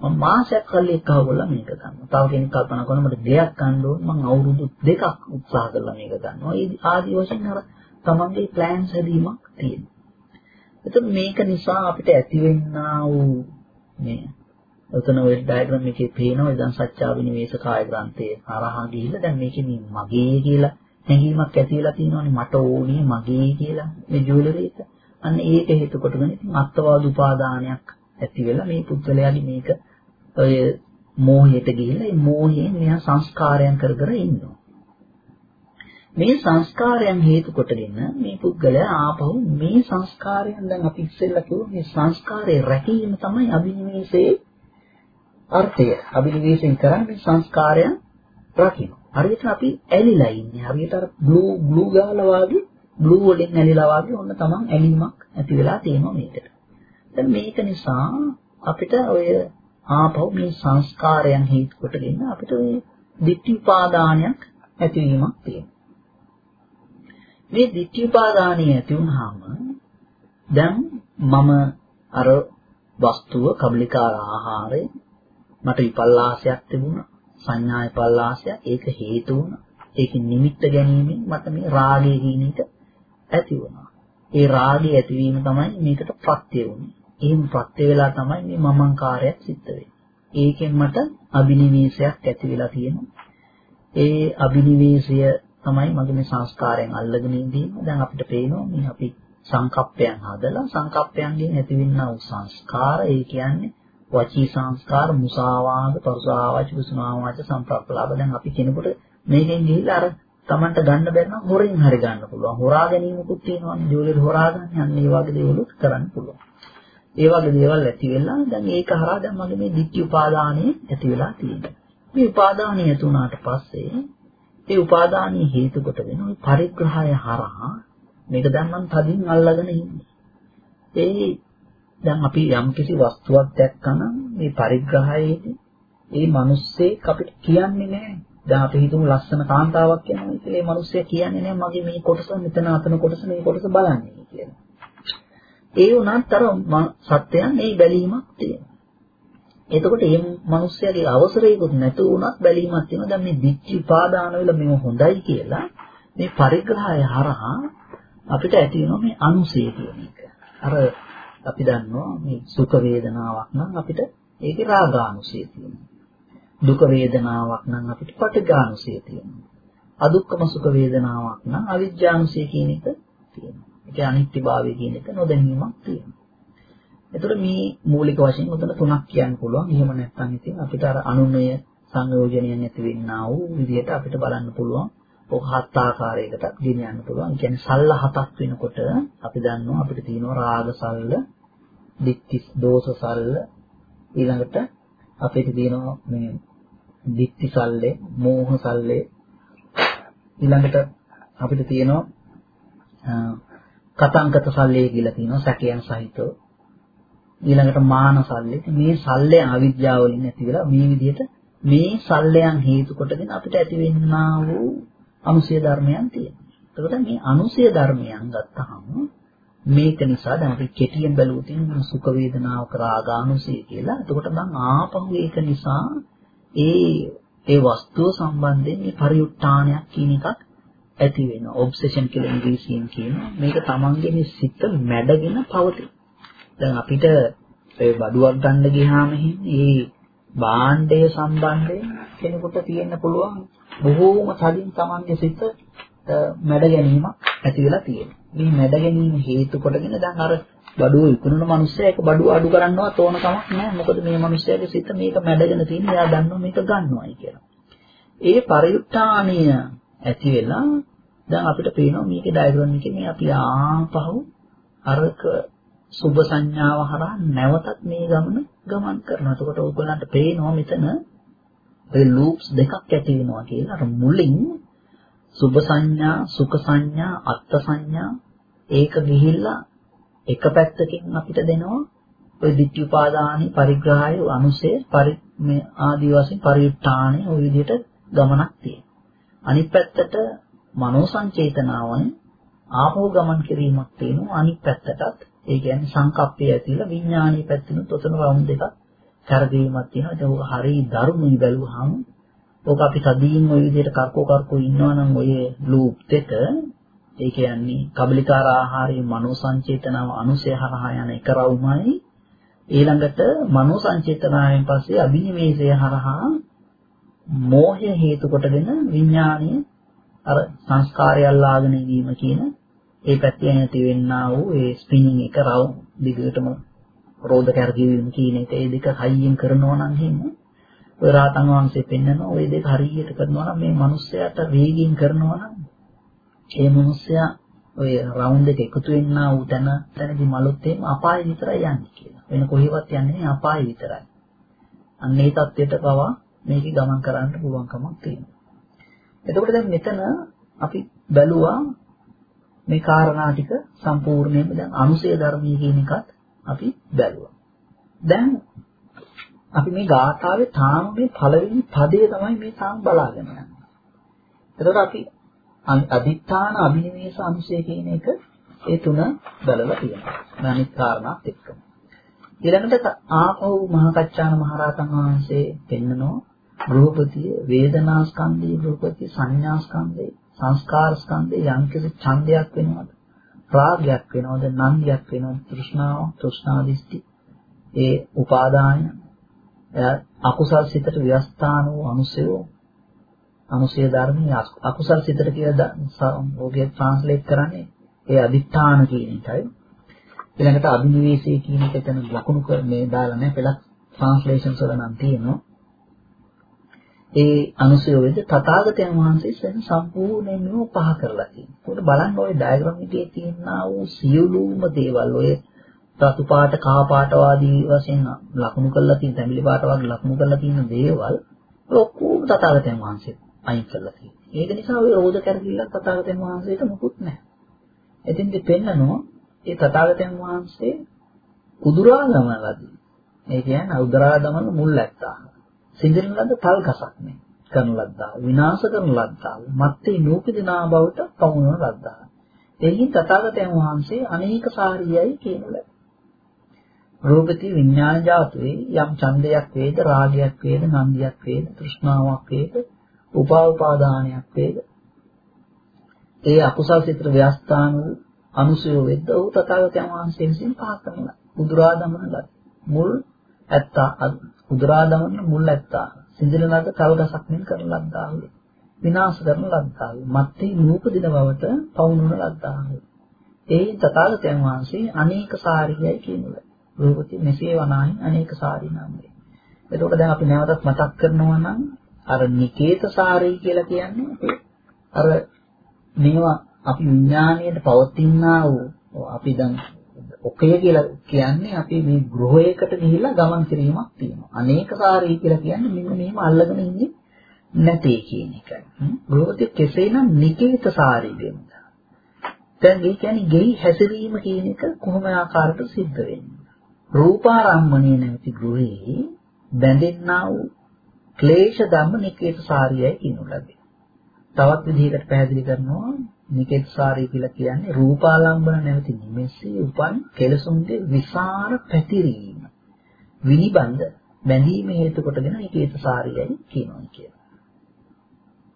මම මාසයක් කල්ලි එක්කවලා මේක ගන්නවා. තව කෙනෙක් කල්පනා කරනවා මට දෙයක් ගන්න ඕන මම අවුරුදු දෙකක් උත්සාහ කරලා මේක ගන්නවා. ඒ ආදි වශයෙන් අර තමන්ගේ ප්ලෑන්ස් හැදීමක් තියෙනවා. එතකොට මේක නිසා අපිට ඇතිවෙනා වූ මේ එතන ඔය ඩයග්‍රෑම් එකේ පේනවා ඉදන් සත්‍යාවිනිවේෂ කාය ග්‍රන්ථයේ හරහා ගිහිල්ලා දැන් මේකේ මේ මගේ කියලා හැඟීමක් ඇති වෙලා තියෙනවානේ මට ඕනේ මගේ කියලා මේ ජුවලරි එක. අන්න ඒක හේතු කොටගෙන ඉතින් අත්වාද උපාදානයක් ඇති වෙලා මේ පුද්ගලයාගේ මේක ඔය මෝහයට ගිහිල්ලා ඒ මෝහයෙන් මෙහා සංස්කාරයන් කර කර ඉන්නවා. මේ සංස්කාරයන් හේතු කොටගෙන මේ පුද්ගලයා ආපහු මේ සංස්කාරයන් දැන් අපි ඉස්සෙල්ලා කිව්වා මේ සංස්කාරයේ රැකීම තමයි අභිනිවේෂයේ අර්ථය අභිනිවේෂයෙන් කරන්නේ සංස්කාරයන් රකින්න. හරියට අපි ඇලිලා ඉන්නේ. හරියට අර බ්ලූ බ්ලූ ගාලා වාගේ බ්ලූ වලින් ඇලිලා වාගේ ඔන්න තමන් ඇලීමක් ඇති වෙලා තියෙනවා මේකට. දැන් මේක නිසා අපිට ඔය ආපහු මේ සංස්කාරයන් හේතු කොටගෙන අපිට ඔය ditthi උපාදානයක් ඇතිවීමක් තියෙනවා. මේ ditthi උපාදානය ඇති වුනහම දැන් මම අර වස්තුව කබලිකාර ආහාරය මට විපල්ලාසයක් තිබුණා. සංඥා විපල්ලාසයක් ඒක හේතු වුණා. ඒක නිමිත්ත ගැනීමෙන් මට මේ රාගය කියන එක ඇති වුණා. ඒ රාගය ඇතිවීම තමයි මේකට ප්‍රත්‍ය වුනේ එහෙම ප්‍රත්‍ය වෙලා තමයි මේ මමංකාරයක් සිද්ධ වෙන්නේ. ඒකෙන් මට අබිනිවේෂයක් ඇති වෙලා තියෙනවා. ඒ අබිනිවේෂය තමයි මගේ මේ සංස්කාරයෙන් අල්ලගෙන ඉඳීම. දැන් අපිට පේනවා මේ අපි සංකප්පයන් හදලා සංකප්පයන්ගෙන් ඇතිවෙනා වූ සංස්කාර ඒ කියන්නේ වචී සංස්කාර මුසාවාද පරුසාවාච කුසුමාවාච සම්ප්‍රප්පලාප දැන් අපි කෙනෙකුට මේකෙන් ගිහිල්ලා අර Tamanට ගන්න බැරි නම් හොරෙන් හරි ගන්න පුළුවන්. හොරා ගැනීමකුත් තියෙනවානේ. ජුවලරි හොරා ගන්න යන්නේ ඒ වගේ දේවලුත් කරන්න පුළුවන්. ඒ වගේ දේවල් ඇති වෙලා දැන් ඒක හරහා දැන් මගේ මේ ditthi උපාදානිය ඇති වෙලා තියෙනවා. මේ උපාදානිය ඇති වුණාට පස්සේ ඒ උපාදානිය හේතු කොට වෙන ওই පරිග්‍රහය හරහා මේක දැන් මම තදින් අල්ලගෙන ඉන්නේ. ඒ දැන් අපි යම්කිසි වස්තුවක් දැක්කම මේ පරිග්‍රහයේදී ඒ මිනිස්සෙක් අපිට කියන්නේ නැහැ. දැන් අපි හිතමු ලස්සන කාන්තාවක් කියනවා කියලා ඒ මිනිස්සයා කියන්නේ නැහැ මගේ මේ කොටස මෙතන අතන කොටස මේ කොටස බලන්නේ කියලා. ඒ වුණත් අර සත්‍යයන් මේ බැලීමක් තියෙනවා. එතකොට මේ මිනිස්යාගේ අවසරයකුත් නැතු වුණත් බැලීමක් තියෙනවා. දැන් මේ දිච්චි උපාදාන වල මේව හොඳයි කියලා මේ පරිග්‍රහය හරහා අපිට ඇති වෙනවා මේ අනුසය කියන එක. අර අපි දන්නවා මේ සුඛ වේදනාවක් නම් අපිට ඒකේ රාගානුසය තියෙනවා. දුක වේදනාවක් නම් අපිට පටිඝානුසය තියෙනවා. අදුක්කම සුඛ වේදනාවක් නම් අවිජ්ජානුසය කියන එක තියෙනවා. ඒක අනිත්‍යභාවය කියන එක නොදැනීමක් තියෙනවා. එතකොට මේ මූලික වශයෙන් උතන තුනක් කියන්න පුළුවන්. එහෙම නැත්නම් ඉතින් අපිට අර අනුනය සංයෝජනයන් ඇති වෙන්නා වූ විදිහට අපිට බලන්න පුළුවන්. ඔක හත් ආකාරයකට ගෙනියන්න පුළුවන්. ඒ කියන්නේ සල්ල හතක් වෙනකොට අපි දන්නවා අපිට තියෙනවා රාග සල්ල, දික්ති දෝෂ සල්ල, ඊළඟට අපිට තියෙනවා මේ දික්ති සල්ලේ, මෝහ සල්ලේ ඊළඟට අපිට තියෙනවා කතංකත සල්ලේ කියලා තියෙනවා සැකයන් සහිතව. ඊළඟට මාන සල්ලේ. මේ සල්ලේ අවිද්‍යාව වලින් ඇති වෙලා මේ විදිහට මේ සල්ලයන් හේතු කොටගෙන අපිට ඇති වෙන්නා වූ අනුසය ධර්මයන් තියෙනවා. එතකොට මේ අනුසය ධර්මයන් ගත්තහම මේක නිසා දැන් අපි කෙටියෙන් බැලුවොත් සුඛ වේදනාවක රාගානුසය කියලා. එතකොට මම ආපහු ඒක නිසා ඒ ඒ වස්තුව සම්බන්ධයෙන් මේ පරිඋත්ථානයක් කියන එකක් ඇති වෙනවා. ඔබ්සෙෂන් කියලා ඉංග්‍රීසියෙන් කියනවා. මේක තමන්ගේ මේ සිත මැඩගෙන පවතින. දැන් අපිට ඒ බඩුවක් ගන්න ගියාම මේ භාණ්ඩය සම්බන්ධයෙන් කෙනෙකුට තියෙන්න පුළුවන් බොහෝම තදින් තමන්ගේ සිත මැඩ ගැනීමක් ඇති වෙලා තියෙනවා. මේ මැඩ ගැනීම හේතු කොටගෙන දැන් අර බඩුව විකුණන මිනිස්සයා ඒක බඩුව අඩු කරන්නවත් ඕන කමක් නැහැ. මොකද මේ මිනිස්සයාගේ සිත මේක මැඩගෙන තියෙන. එයා දන්නවා මේක ගන්නවයි කියලා. ඒ පරිඋත්ථානීය ඇති වෙලා දැන් අපිට පේනවා මේකේ ඩයග්‍රෑම් එකේ මේ අපි ආපහු අරක සුබ සංඥාව හරහා නැවතත් මේ ගමන ගමන් කරනවා. එතකොට ඕගොල්ලන්ට පේනවා මෙතන ඒ ලූප්ස් දෙකක් ඇති වෙනවා කියලා. අර මුලින් සුබ සංඥා, සුඛ සංඥා, අත්ත් සංඥා ඒක ගිහිල්ලා එක පැත්තකින් අපිට දෙනවා ඔය ditthi upadani පරිග්‍රහය අනුසය පරි මේ ආදි වශයෙන් පරිඋත්ථානය ওই විදිහට ගමනක් තියෙනවා. අනිත් පැත්තට මනෝ සංචේතනාවන් ආපහු ගමන් කිරීමක් තියෙනවා අනිත් පැත්තටත් ඒ කියන්නේ සංකප්පය ඇතිලා විඥානීය පැත්තෙනුත් ඔතන වම් දෙකක් කරදීමක් තියෙනවා. ඒක උක හරි දරුණුයි බැලුවාම ඕක අපි සදීන් ওই විදිහට කරකෝ කරකෝ ඉන්නවා නම් ඔය ලූප් දෙක ඒ කියන්නේ කබලිකාර ආහාරයේ මනෝ සංචේතනාව අනුසය හරහා යන එක රවුමයි. ඊළඟට මනෝ සංචේතනාවෙන් පස්සේ අභිනිවේෂය හරහා මෝහය හේතු කොටගෙන විඥානීය අර සංස්කාරය අල්ලාගෙන ඉවීම කියන ඒ පැත්තේ නැති වෙන්නා වූ ඒ ස්පිනින් එක රව දිගටම රෝධ කර්ගීම් කියන එක ඒ දෙක හයියෙන් කරනවා නම් එහෙම ඔය රාතන් වහන්සේ පෙන්නනවා ওই දෙක හරියට කරනවා නම් මේ මිනිස්සයාට වේගින් කරනවා නම් ඒ මිනිස්සයා ඔය රවුන්ඩ් එක එකතු වෙන්නා වූ තැන තැනදී මලොත් එහෙම අපාය විතරයි යන්නේ කියලා. වෙන කොහෙවත් යන්නේ නැහැ අපාය විතරයි. අන්න ඒ தත්ත්වයට පවා මේක ගමන් කරන්න පුළුවන්කමක් තියෙනවා. එතකොට දැන් මෙතන අපි බැලුවා මේ කාරණා ටික සම්පූර්ණයෙන්ම දැන් අනුසය ධර්මයේ කියන එකත් අපි බැලුවා. දැන් අපි මේ ගාථාවේ තාම මේ පළවෙනි පදය තමයි මේ තාම බලාගෙන යන්නේ. එතකොට අපි අදිත්‍යාන අභිනිවේෂ අනුසය කියන එක ඒ තුන බලලා තියෙනවා. අනිත් කාරණාත් එක්කම. ඊළඟට ආපහු මහකච්චාන මහරහතන් වහන්සේ පෙන්නනවා රූපතිය වේදනා ස්කන්ධේ රූපතිය සංඥා ස්කන්ධේ සංස්කාර ස්කන්ධේ යම්කිසි ඡන්දයක් වෙනවද රාගයක් වෙනවද නන්දියක් වෙනවද තෘෂ්ණාව තෘෂ්ණා දිස්ති ඒ උපාදාන අකුසල් සිතට ව්‍යස්ථාන වූ අනුසය අනුසය ධර්මයේ අකුසල් සිතට කියලා ඔගේ ට්‍රාන්ස්ලේට් කරන්නේ ඒ අදිඨාන කියන එකයි. ඊළඟට අභිනිවේෂය කියන එක එතන ලකුණු මේ දාලා නැහැ පෙළක් ට්‍රාන්ස්ලේෂන්ස් වල නම් තියෙනවා. ඒ අනුසය වෙද්ද තථාගතයන් වහන්සේ සෙන් සම්පූර්ණයෙන්ම පහ කරලා තියෙනවා. ඒකට බලන්න ওই ඩයග්‍රෑම් එකේ තියෙනා වූ සියලුම දේවල් ඔය රතු පාට කහ පාට වාදී වශයෙන් ලකුණු කරලා තියෙන තැඹිලි පාට වගේ ලකුණු කරලා තියෙන දේවල් ඔක්කොම තථාගතයන් වහන්සේ අයින් කරලා තියෙනවා. ඒක නිසා ওই රෝධ කැරකිල්ලක් තථාගතයන් වහන්සේට මොකුත් නැහැ. එතින්ද පෙන්නනවා ඒ තථාගතයන් වහන්සේ උදුරා ගමනදී ඒ කියන්නේ උදුරා ගමන මුල් ඇත්තා. සිඳින ලද තල් ගසක් නේ. කරන ලද්දා විනාශ කරන ලද්දා මත්තේ නූපදිනා බවට පමුණන ලද්දා. එයින් තථාගතයන් වහන්සේ අනේක සාරියයි කියනලයි. රූපති විඥාන ජාතුවේ යම් ඡන්දයක් වේද රාගයක් වේද නන්දියක් වේද තෘෂ්ණාවක් වේද උපාඋපාදානයක් වේද ඒ අකුසල් සිතට ව්‍යස්ථාන වූ අනුසය වෙද්ද ඔහු තථාගතයන් වහන්සේ විසින් පහ කරන උදුරා දමන ලද මුල් ඇත්තා උදුරා දමන මුල් ඇත්තා සිඳින ලද තව දසක් මෙන් කරන ලද්දාහු. විනාශ කරන ලද්දාහු. මත්තේ නූපදින බවට පවුනුන ලද්දාහු. ඒ තථාගතයන් වහන්සේ අනේක සාරියයි කියනවා. රූපති මෙසේ වනාහි අනේක සාරි නාමයි. එතකොට දැන් අපි නැවතත් මතක් කරනවා නම් අර නිකේත සාරී කියලා කියන්නේ අර මේවා අපි විඥාණයට පවතිනා වූ අපි දැන් ඔකය කියලා කියන්නේ අපි මේ ගෘහයකට ගිහිල්ලා ගමන් කිරීමක් තියෙනවා. අනේක සාරී කියලා කියන්නේ මෙන්න මෙහෙම අල්ලගෙන ඉන්නේ නැtei කියන එකයි. ගෘහපති කෙසේනම් නිකේත සාරී වෙනද? දැන් ඒ කියන්නේ ගෙයි හැසිරීම කියන එක කොහොම ආකාරයට සිද්ධ වෙන්නේ? රූපාරම්මණය නැති ගෘහේ බැඳෙන්නා වූ ක්ලේශ ධම්ම නිකේත සාරියයි කියනු ලැබේ. තවත් විදිහකට පැහැදිලි කරනවා නිකේතසාරී කියලා කියන්නේ රූපාලම්බන නැවති නිමෙස්සේ උපන් කෙලසුන්ගේ විසර පැතිරීම. විනිබඳ බැඳීම හේතු කොටගෙන නිකේතසාරියයි කියනවා කියලා.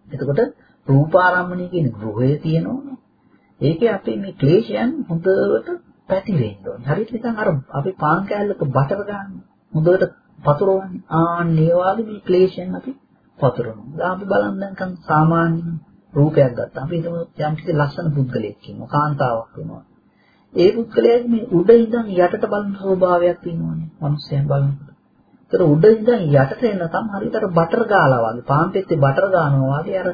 එතකොට රූපාරම්මණය කියන ගෘහය තියෙනවනේ. ඒකේ අපේ මේ ක්ලේශයන් හොඳට පැතිරෙන්න ඕනේ. හරියට නිකන් අර අපි පාන් කෑල්ලක බටර් ගන්න. හොඳට පතුරවන්නේ. ආන් ඒ වගේ මේ ක්ලේශයන් අපි පතුරවනවා. දැන් අපි බලන්න නිකන් සාමාන්‍ය රූපයක් ගත්තා. අපි හිතමු යම් කිසි ලස්සන පුද්ගලයෙක් ඉන්නවා. කාන්තාවක් වෙනවා. ඒ පුද්ගලයාගේ මේ උඩ ඉඳන් යටට බලන ස්වභාවයක් තියෙනවානේ. මිනිස්යන් බලනකොට. ඒතර උඩ ඉඳන් යටට එන තම හරියට අර බටර් ගාලා වගේ පාන් පෙත්තේ බටර් ගානවා වගේ අර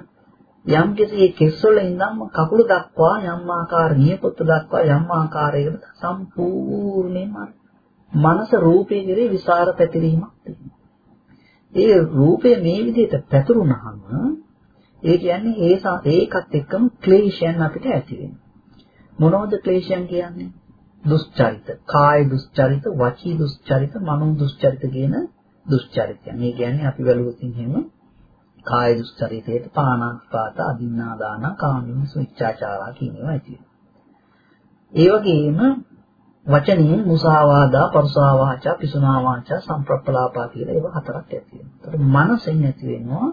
යම් කිසි කෙස් වල ඉඳන්ම කකුල දක්වා යම් ආකාර නියපොත්ත දක්වා යම් ආකාරයකට සම්පූර්ණයෙන්ම මනස රූපේ කෙරේ විසර පැතිරීමක් තියෙනවා. ඒ රූපය මේ විදිහට පැතුරුනහම ඒ කියන්නේ ඒ ඒකත් එක්කම ක්ලේශයන් අපිට ඇති වෙනවා. මොනවද ක්ලේශයන් කියන්නේ? දුස්චරිත, කාය දුස්චරිත, වචී දුස්චරිත, මනෝ දුස්චරිත කියන දුස්චරිතයන්. මේ කියන්නේ අපි බැලුවොත් එහෙම කාය දුස්චරිතයට පානාතිපාත, අදින්නාදාන, කාමීන සුච්චාචාරා කියන ඒවා ඇති වෙනවා. ඒ වගේම වචනයෙන් මුසාවාදා, පරුසා වාචා, පිසුනා වාචා, සම්ප්‍රප්පලාපා කියලා ඒවා හතරක් ඇති වෙනවා. ඒතර මනසෙන් ඇති වෙනවා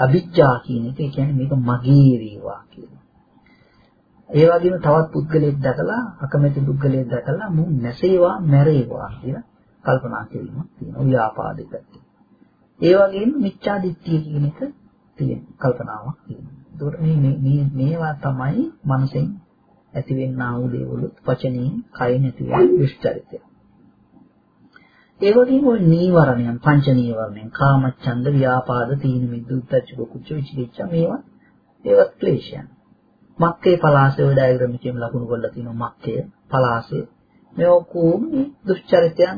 අවිජ්ජා කියන එක. ඒ කියන්නේ මේක මගේ වේවා කියනවා. ඒ වගේම තවත් පුද්ගලයෙක් දැකලා අකමැති පුද්ගලයෙක් දැකලා මු නැසේවා මැරේවා කියලා කල්පනා කිරීමක් තියෙනවා. ව්‍යාපාදික පැත්තේ. ඒ වගේම මිච්ඡා දිට්ඨිය කියන එක තියෙන කල්පනාවක් තියෙනවා. ඒකට මේ මේ මේවා තමයි මනසෙන් ඇතිවෙනා වූ දේවලුත් වචනයෙන් කයින් ඇතිවෙන විස්තරිතය. ඒ වගේම ওই නීවරණයන් පංච නීවරණයන් කාමච්ඡන්ද ව්‍යාපාද තීන මිද්ද උද්ධච්ච කුච්ච විචිකිච්ඡ මේවා ඒවත් ක්ලේශයන්. මක්කේ පලාසය ඔය ඩයග්‍රෑම් එකේම ලකුණු කරලා තිනවා මක්කේ පලාසය මේ ඔක්කොම දුෂ්චරිතයන්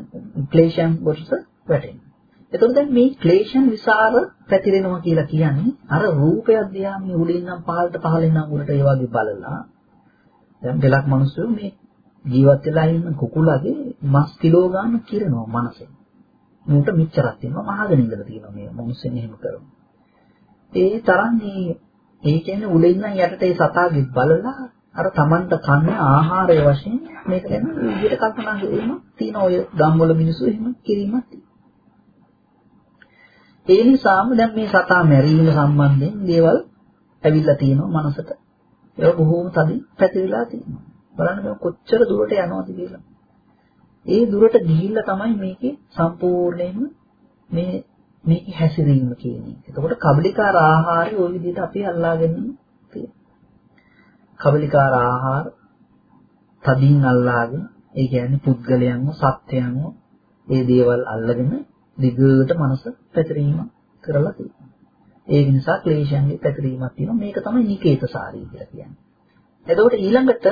ක්ලේශයන් කොටස වැටෙනවා. එතකොට දැන් මේ ක්ලේශයන් විසර පැතිරෙනවා කියලා කියන්නේ අර රූපය දිහා මේ උඩින් නම් පහළට පහළින් නම් උඩට ඒ වගේ බලලා දැන් දෙලක් මිනිස්සු මේ ජීවත් වෙලා ඉන්න කුකුලගේ මස් කිලෝ ගන්න කිරනවා මනසෙන්. මූට මෙච්චරක් තියෙනවා මහගෙන ඉඳලා තියෙනවා මේ මිනිස්සුන් එහෙම කරනවා. ඒ තරම් මේ ඒ කියන්නේ උඩ ඉන්න යටට ඒ සතාගේ බලලා අර Tamanta කන්න ආහාරය වශයෙන් මේක ගැන විදිහට කල්පනා කිරීම තියෙන ඔය ගම්වල මිනිස්සු එහෙම කිරීමක් ඒ නිසාම දැන් මේ සතා මැරීම සම්බන්ධයෙන් දේවල් ඇවිල්ලා තියෙනවා මනසට. ඒක බොහෝම තදින් පැතිරිලා තියෙනවා. බලන්න මේ කොච්චර දුරට යනවද කියලා. ඒ දුරට ගිහිල්ලා තමයි මේකේ සම්පූර්ණයෙන්ම මේ මේකේ හැසිරීම කියන්නේ. එතකොට කබලිකාර ආහාරය ওই විදිහට අපි අල්ලාගෙන තියෙනවා. කබලිකාර ආහාර තදින් අල්ලාගෙන ඒ කියන්නේ පුද්ගලයන්ව සත්‍යයන්ව ඒ දේවල් අල්ලගෙන දිගට මනස පැතිරීම කරලා තියෙනවා. ඒක නිසා ක්ලේශයන්ගේ පැතිරීමක් තියෙනවා. මේක තමයි නිකේතසාරී කියලා කියන්නේ. එතකොට ඊළඟට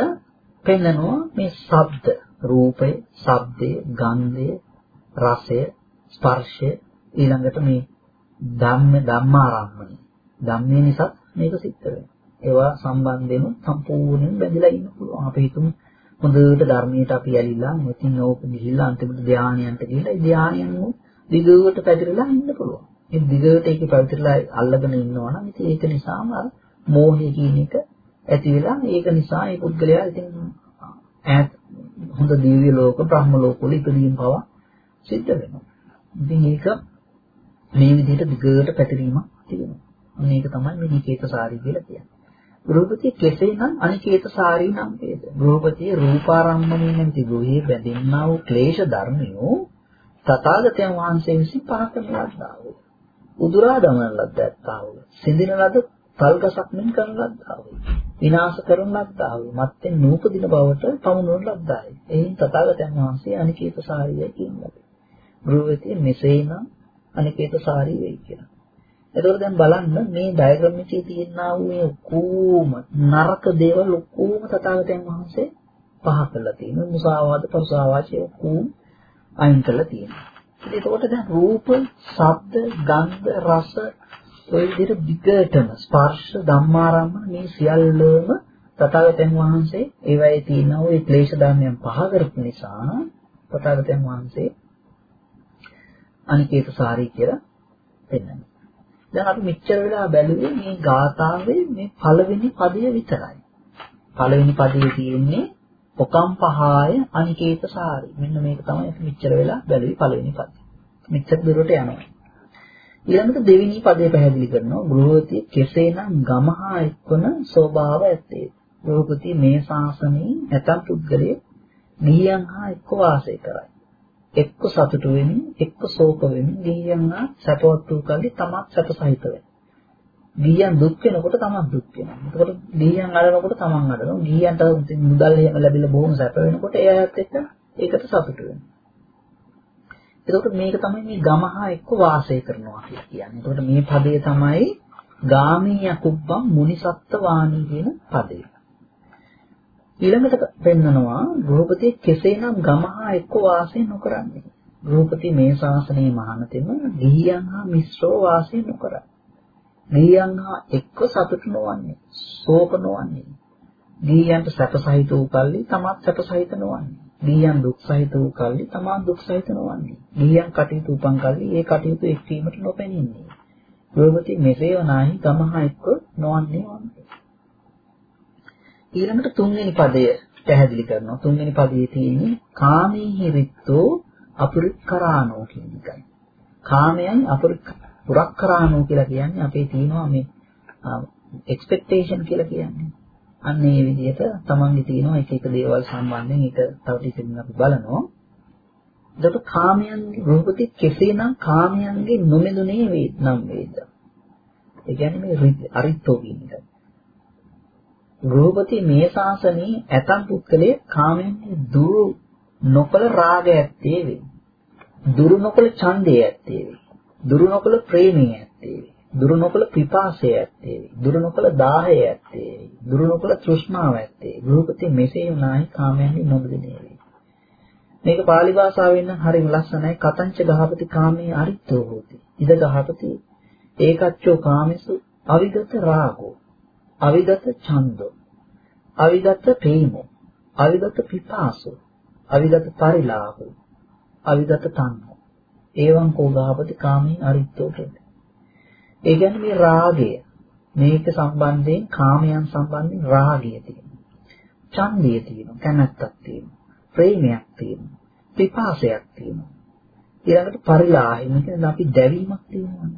පෙන්නනවා මේ ශබ්ද, රූපය, ශබ්දය, ගන්ධය, රසය, ස්පර්ශය ඊළඟට මේ ධම්ම ධම්මාරම්මණය. ධම්මේ නිසා මේක සිද්ධ වෙනවා. ඒවා සම්බන්ධයෙන්ම සම්පූර්ණයෙන් බැඳලා ඉන්න පුළුවන්. අපි හිතමු හොඳට ධර්මයට අපි ඇලිලා මෙතින් ඕක ගිහිල්ලා අන්තිමට ධානයන්ට ගිහිල්ලා ඒ ධානයන් දිගට පැතිරලා ඉන්න පුළුවන්. ඒ දිගට ඒක පැතිරලා අල්ලගෙන ඉන්නවා නම් ඉතින් ඒක නිසාම අර මෝහය කියන එක ඇති වෙලා ඒක නිසා ඒ පුද්ගලයා ඉතින් ඈත් හොඳ දිව්‍ය ලෝක බ්‍රහ්ම ලෝක වල ඉපදීම් පවා සිද්ධ වෙනවා. ඉතින් ඒක මේ විදිහට දිගට පැතිරීමක් තියෙනවා. මේක තමයි මේ නිකේතසාරී කියලා කියන්නේ. ගෘහපතිය කෙසේනම් අනිකේතසාරී නම් වේද? ගෘහපතිය රූපාරම්මණය නැති ගෘහයේ බැඳෙන්නා වූ ක්ලේශ ධර්මියෝ තථාගතයන් වහන්සේ විසින් පහ කරන ලද්දා වූ. උදුරා දමන ලද්දා වූ. සිඳින ලද තල්ගසක් මෙන් කරන ලද්දා වූ. විනාශ කරන ලද්දා වූ. මත්යෙන් නූපදින බවට පමුණුවන ලද්දායි. එයින් තථාගතයන් වහන්සේ අනිකේතසාරීය කියනවා. ගෘහපතිය මෙසේනම් අනිකේතසාරී වෙයි කියලා. එතකොට දැන් බලන්න මේ ඩයග්‍රෑම් එකේ තියෙනා වූ මේ ඔක්කොම නරක දේවල් ඔක්කොම තථාගතයන් වහන්සේ පහ කරලා තියෙනවා. මුසාවාද, පරුසාවාචය ඔක්කොම අයින් කරලා තියෙනවා. ඉතින් එතකොට දැන් රූප, ශබ්ද, ගන්ධ, රස ඔය විදිහට විකටම ස්පර්ශ ධම්මාරම්ම මේ සියල්ලම තථාගතයන් වහන්සේ ඒවයේ තියෙන ওই ක්ලේශ ධර්මයන් පහ කරපු නිසා තථාගතයන් වහන්සේ අනිකේතසාරී කියලා පෙන්වනවා. දැන් අපි මෙච්චර වෙලා බැලුවේ මේ ගාථාවේ මේ පළවෙනි පදය විතරයි. පළවෙනි පදයේ තියෙන්නේ ඔකම් පහාය අනිකේත සාරි. මෙන්න මේක තමයි අපි මෙච්චර වෙලා බැලුවේ පළවෙනි පදය. මෙච්චර දුරට යනවා. ඊළඟට දෙවෙනි පදය පැහැදිලි කරනවා ගෘහවතිය කෙසේනම් ගමහා එක්වන ස්වභාව ඇත්තේ. ගෘහපති මේ ශාසනයේ ඇතම් පුද්ගලයෙක් නියං හා එක්ව වාසය කරයි. එක්ක සතුටු වෙමින් එක්ක ශෝක වෙමින් ගිහියන් සැපවත් වූ කල්ලි තමත් සැප සහිත වෙනවා. ගිහියන් දුක් වෙනකොට තමත් දුක් වෙනවා. එතකොට ගිහියන් අඬනකොට තමන් අඬනවා. ගිහියන්ට මුදල් එහෙම ලැබිලා බොහොම සැප වෙනකොට එයාත් එක්ක ඒකට සතුටු වෙනවා. එතකොට මේක තමයි මේ ගමහා එක්ක වාසය කරනවා කියලා කියන්නේ. එතකොට මේ පදේ තමයි ගාමී යකුබ්බම් මුනිසත්ත වාණී කියන පදේ. ඊළඟට පෙන්නනවා ගෘහපතිය කෙසේනම් ගමහා එක්ක වාසය නොකරන්නේ. ගෘහපති මේ ශාසනයේ මහානතෙම ගිහියන් හා මිශ්‍රව වාසය නොකරයි. ගිහියන් හා එක්ක සතුට නොවන්නේ, ශෝක නොවන්නේ. ගිහියන්ට සැප සහිත වූ කල්ලි තමත් සැප සහිත නොවන්නේ. ගිහියන් දුක් සහිත වූ කල්ලි තමත් දුක් සහිත නොවන්නේ. ගිහියන් කටයුතු උපන් කල්ලි ඒ කටයුතු එක්වීමට නොපෙනෙන්නේ. ගෘහපති මෙසේ වනාහි ගමහා එක්ක නොවන්නේ වන්නේ. ඊළඟට තුන්වෙනි පදය පැහැදිලි කරනවා. තුන්වෙනි පදයේ තියෙන්නේ කාමීහි රිත්තෝ අපුරික්කරානෝ කියන එකයි. කාමයන් අපුරක්කරානෝ කියලා කියන්නේ අපේ තියෙනවා මේ එක්ස්පෙක්ටේෂන් කියලා කියන්නේ. අන්න ඒ විදිහට තමන්ගේ තියෙනවා එක එක දේවල් සම්බන්ධයෙන් ඒක තව ටිකකින් අපි බලනවා. එතකොට කාමයන්ගේ රූපති කෙසේනම් කාමයන්ගේ නොමෙදුනේ වේද නම් වේද. ඒ කියන්නේ මේ අරිත්තෝ කියන එක. ගෘහපති මේ ශාසනයේ ඇතම් පුද්ගලයේ කාමයෙන් දුරු නොකල රාගය ඇත්තේ වේ. දුරු නොකල ඡන්දය ඇත්තේ වේ. දුරු නොකල ප්‍රේමය ඇත්තේ වේ. දුරු නොකල පිපාසය ඇත්තේ වේ. දුරු නොකල දාහය ඇත්තේ වේ. දුරු නොකල තෘෂ්ණාව ඇත්තේ. ගෘහපති මෙසේ උනායි කාමයෙන් නොබදිනේ වේ. මේක pāli භාෂාවෙන් නම් හරිම ලස්සනයි. කතංච ගහපති කාමේ අරිත්තෝ හෝති. ඉද ගහපති ඒකච්චෝ කාමසු අවිගත රාගෝ අවිගත ඡන්தோ අවිගත ප්‍රේමෝ අවිගත පිපාසෝ අවිගත පරිලාහෝ අවිගත තණ්හෝ ඒවං කෝගාපති කාමී අරිත්තෝ කියන්නේ ඒ කියන්නේ මේ රාගය. මේක සම්බන්ධයෙන් කාමයන් සම්බන්ධයෙන් රාගය තියෙනවා. ඡන්දය තියෙනවා කැමැත්තක් තියෙනවා ප්‍රේමයක් තියෙනවා පිපාසයක් තියෙනවා. ඊළඟට පරිලාහය කියන්නේ අපි දැවීමක් තියෙනවා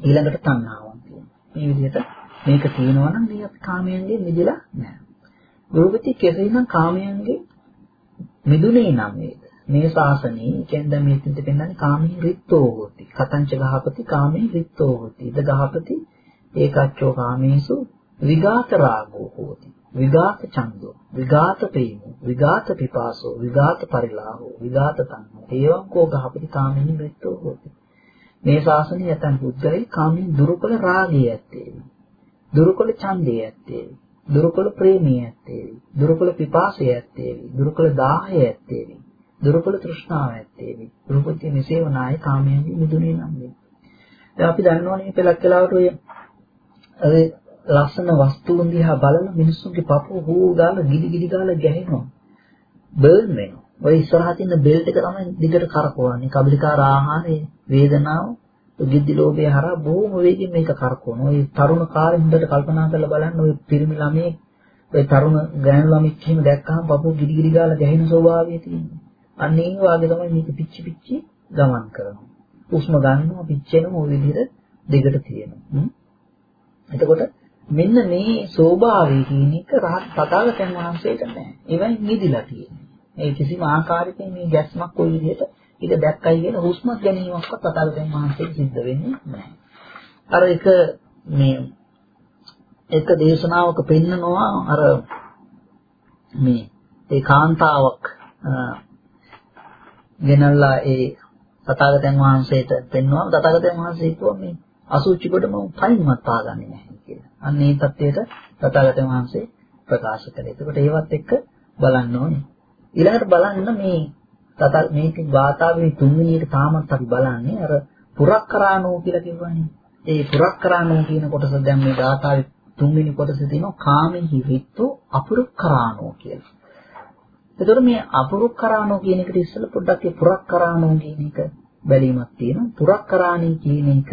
ඊළඟට තණ්හාවක් තියෙනවා. මේ විදිහට මේක තියෙනවා නම් මේ අපි කාමයන්ගෙන් මිදෙලා නැහැ. ගෘහපති කෙසේනම් කාමයන්ගෙන් මිදුනේ නම් වේද? මේ ශාසනයේ කියන්නේ දැන් මේ තින්ද පෙන්නන්නේ කාමී රිත්තෝ හොති. කතංච ගහපති කාමී රිත්තෝ හොති. ඉද ගහපති ඒකච්චෝ කාමේසු විගාත රාගෝ හොති. විගාත ඡන්தோ විගාත ප්‍රේමෝ විගාත පිපාසෝ විගාත පරිලාහෝ විගාත තණ්හෝ ඒවං කෝ ගහපති කාමී රිත්තෝ හොති. මේ ශාසනය ඇතන් පුද්ගලයි කාමෙන් දුරුකල රාගය ඇත්තේ. දුරුකල ඡන්දය ඇත්තේ. දුරුකල ප්‍රේමය ඇත්තේ. දුරුකල පිපාසය ඇත්තේ. දුරුකල දාහය ඇත්තේ. දුරුකල තෘෂ්ණාව ඇත්තේ. දුරුපති මෙසේවනාය කාමයෙන් මිදුනේ නම් වේ. දැන් අපි දන්නවනේ මේ පෙලක් කාලවට ඔය අර ලස්සන වස්තුන් දිහා බලලා මිනිස්සුන්ගේ පපුව හූ දාලා ගිඩි ගිඩි ගාලා ගැහෙනවා. බර්න් වෙනවා. ඔය ඉස්සරහා තියෙන බෙල්ට් එක තමයි දිගට කරකවන්නේ. කබලිකාර ආහාරයේ වේදනාව, ගිද්දි ලෝභය හරහා බොහොම වේගෙන් මේක කරකවනවා. ඔය තරුණ කාලේ හොඳට කල්පනා කරලා බලන්න ඔය පිරිමි ළමයේ ඔය තරුණ ගෑනු ළමෙක් එහෙම දැක්කහම පපුව ගිඩි ගිඩි ගාලා ගැහෙන ස්වභාවය තියෙනවා. අන්න ඒ වගේ තමයි මේක පිච්චි පිච්චි ගමන් කරනවා. උස්ම ගන්නවා පිච්චෙනවා ওই විදිහට දෙකට තියෙනවා. එතකොට මෙන්න මේ ස්වභාවය කියන එක රහත් තථාගතයන් වහන්සේට නැහැ. ඒවෙන් නිදිලා තියෙනවා. ඒ කිසිම ආකාරයකින් මේ ගැස්මක් කොයි විදිහට ඒක දැක්කයි කියලා හුස්මක් ගැනීමක්වත් තථාගතයන් වහන්සේට සිද්ධ වෙන්නේ නැහැ. අර එක මේ එක දේශනාවක පෙන්නනවා අර මේ ඒ කාන්තාවක් ගෙනල්ලා ඒ තථාගතයන් වහන්සේට පෙන්වනවා තථාගතයන් වහන්සේ කිව්වා මේ අසුචි කොටම පයින්වත් පාගන්නේ නැහැ කියලා. අන්න ඒ தත්ත්වයට තථාගතයන් වහන්සේ ප්‍රකාශ කළේ. ඒකට ඒවත් එක්ක බලන්න ඕනේ. ඊළඟට බලන්න මේ තත මේක වාතාවරණයේ තුන්වෙනියට තාමත් අපි බලන්නේ අර පුරක්කරානෝ කියලා කියවනේ. ඒ පුරක්කරානෝ කියන කොටස දැන් මේ ධාතාවේ තුන්වෙනි කොටසේ තියෙනවා කාමෙහි රිත්තු අපුරුක්කරානෝ කියලා. එතකොට මේ අපුරුක්කරානෝ කියන එකට ඉස්සෙල්ලා පොඩ්ඩක් ඒ පුරක්කරානෝ කියන එක බැලීමක් තියෙනවා. පුරක්කරාණී කියන එක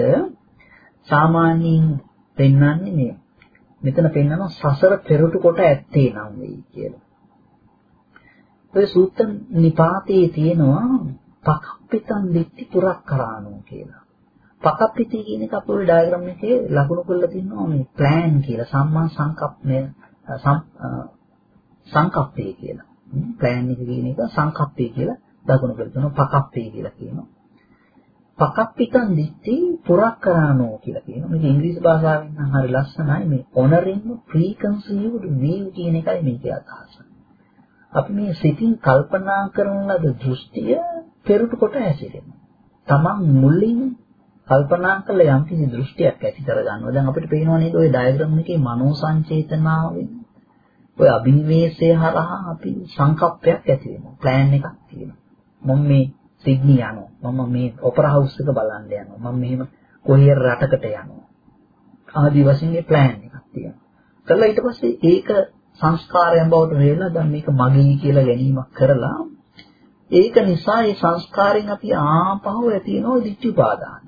සාමාන්‍යයෙන් පෙන්වන්නේ මේ මෙතන පෙන්වනවා සසර පෙරටු කොට ඇත්තේ නම් වෙයි කියලා. ඔය සූත්‍ර නිපාතේ තියෙනවා පකප්පිතන් දිට්ටි පුරක්කරානෝ කියලා. පකප්පිතී කියන එක අපේ ඩයග්‍රෑම් එකේ ලකුණු කරලා තියෙනවා මේ ප්ලෑන් කියලා සම්මා සංකප්පය සංකප්පේ කියලා. ප්ලෑන් එක කියන එක සංකප්පේ කියලා ලකුණු කරලා තියෙනවා පකප්පේ කියලා කියනවා. පකප්පිතන් දිට්ටි පුරක්කරානෝ කියලා කියනවා. මේක ඉංග්‍රීසි භාෂාවෙන් නම් හරි ලස්සනයි මේ honoring preconceived view කියන එකයි මේකේ අදහස. අපි මේ සිතින් කල්පනා කරන ලද දෘෂ්ටිය පෙරට කොට හැසිරෙනවා. Taman මුලින් කල්පනා කළ යම් කිසි දෘෂ්ටියක් ඇති කරගන්නවා. දැන් අපිට පේනවා නේද ওই ඩයග්‍රෑම් එකේ මනෝ සංචේතනාවෙන් ඔය අභිනිවේෂය හරහා අපි සංකප්පයක් ඇති වෙනවා. ප්ලෑන් එකක් තියෙනවා. මම මේ සිඩ්නි යනවා. මම මේ ඔපෙරා හවුස් එක බලන්න යනවා. මම මෙහෙම කොහේ රටකට යනවා. ආදි වශයෙන් මේ ප්ලෑන් එකක් තියෙනවා. කළා ඊට පස්සේ ඒක සංස්කාරයන් බවට වේලා දැන් මේක මගේ කියලා ගැනීමක් කරලා ඒක නිසා මේ සංස්කාරයෙන් අපි ආපහු ඇති වෙන දිට්ඨි උපාදාන.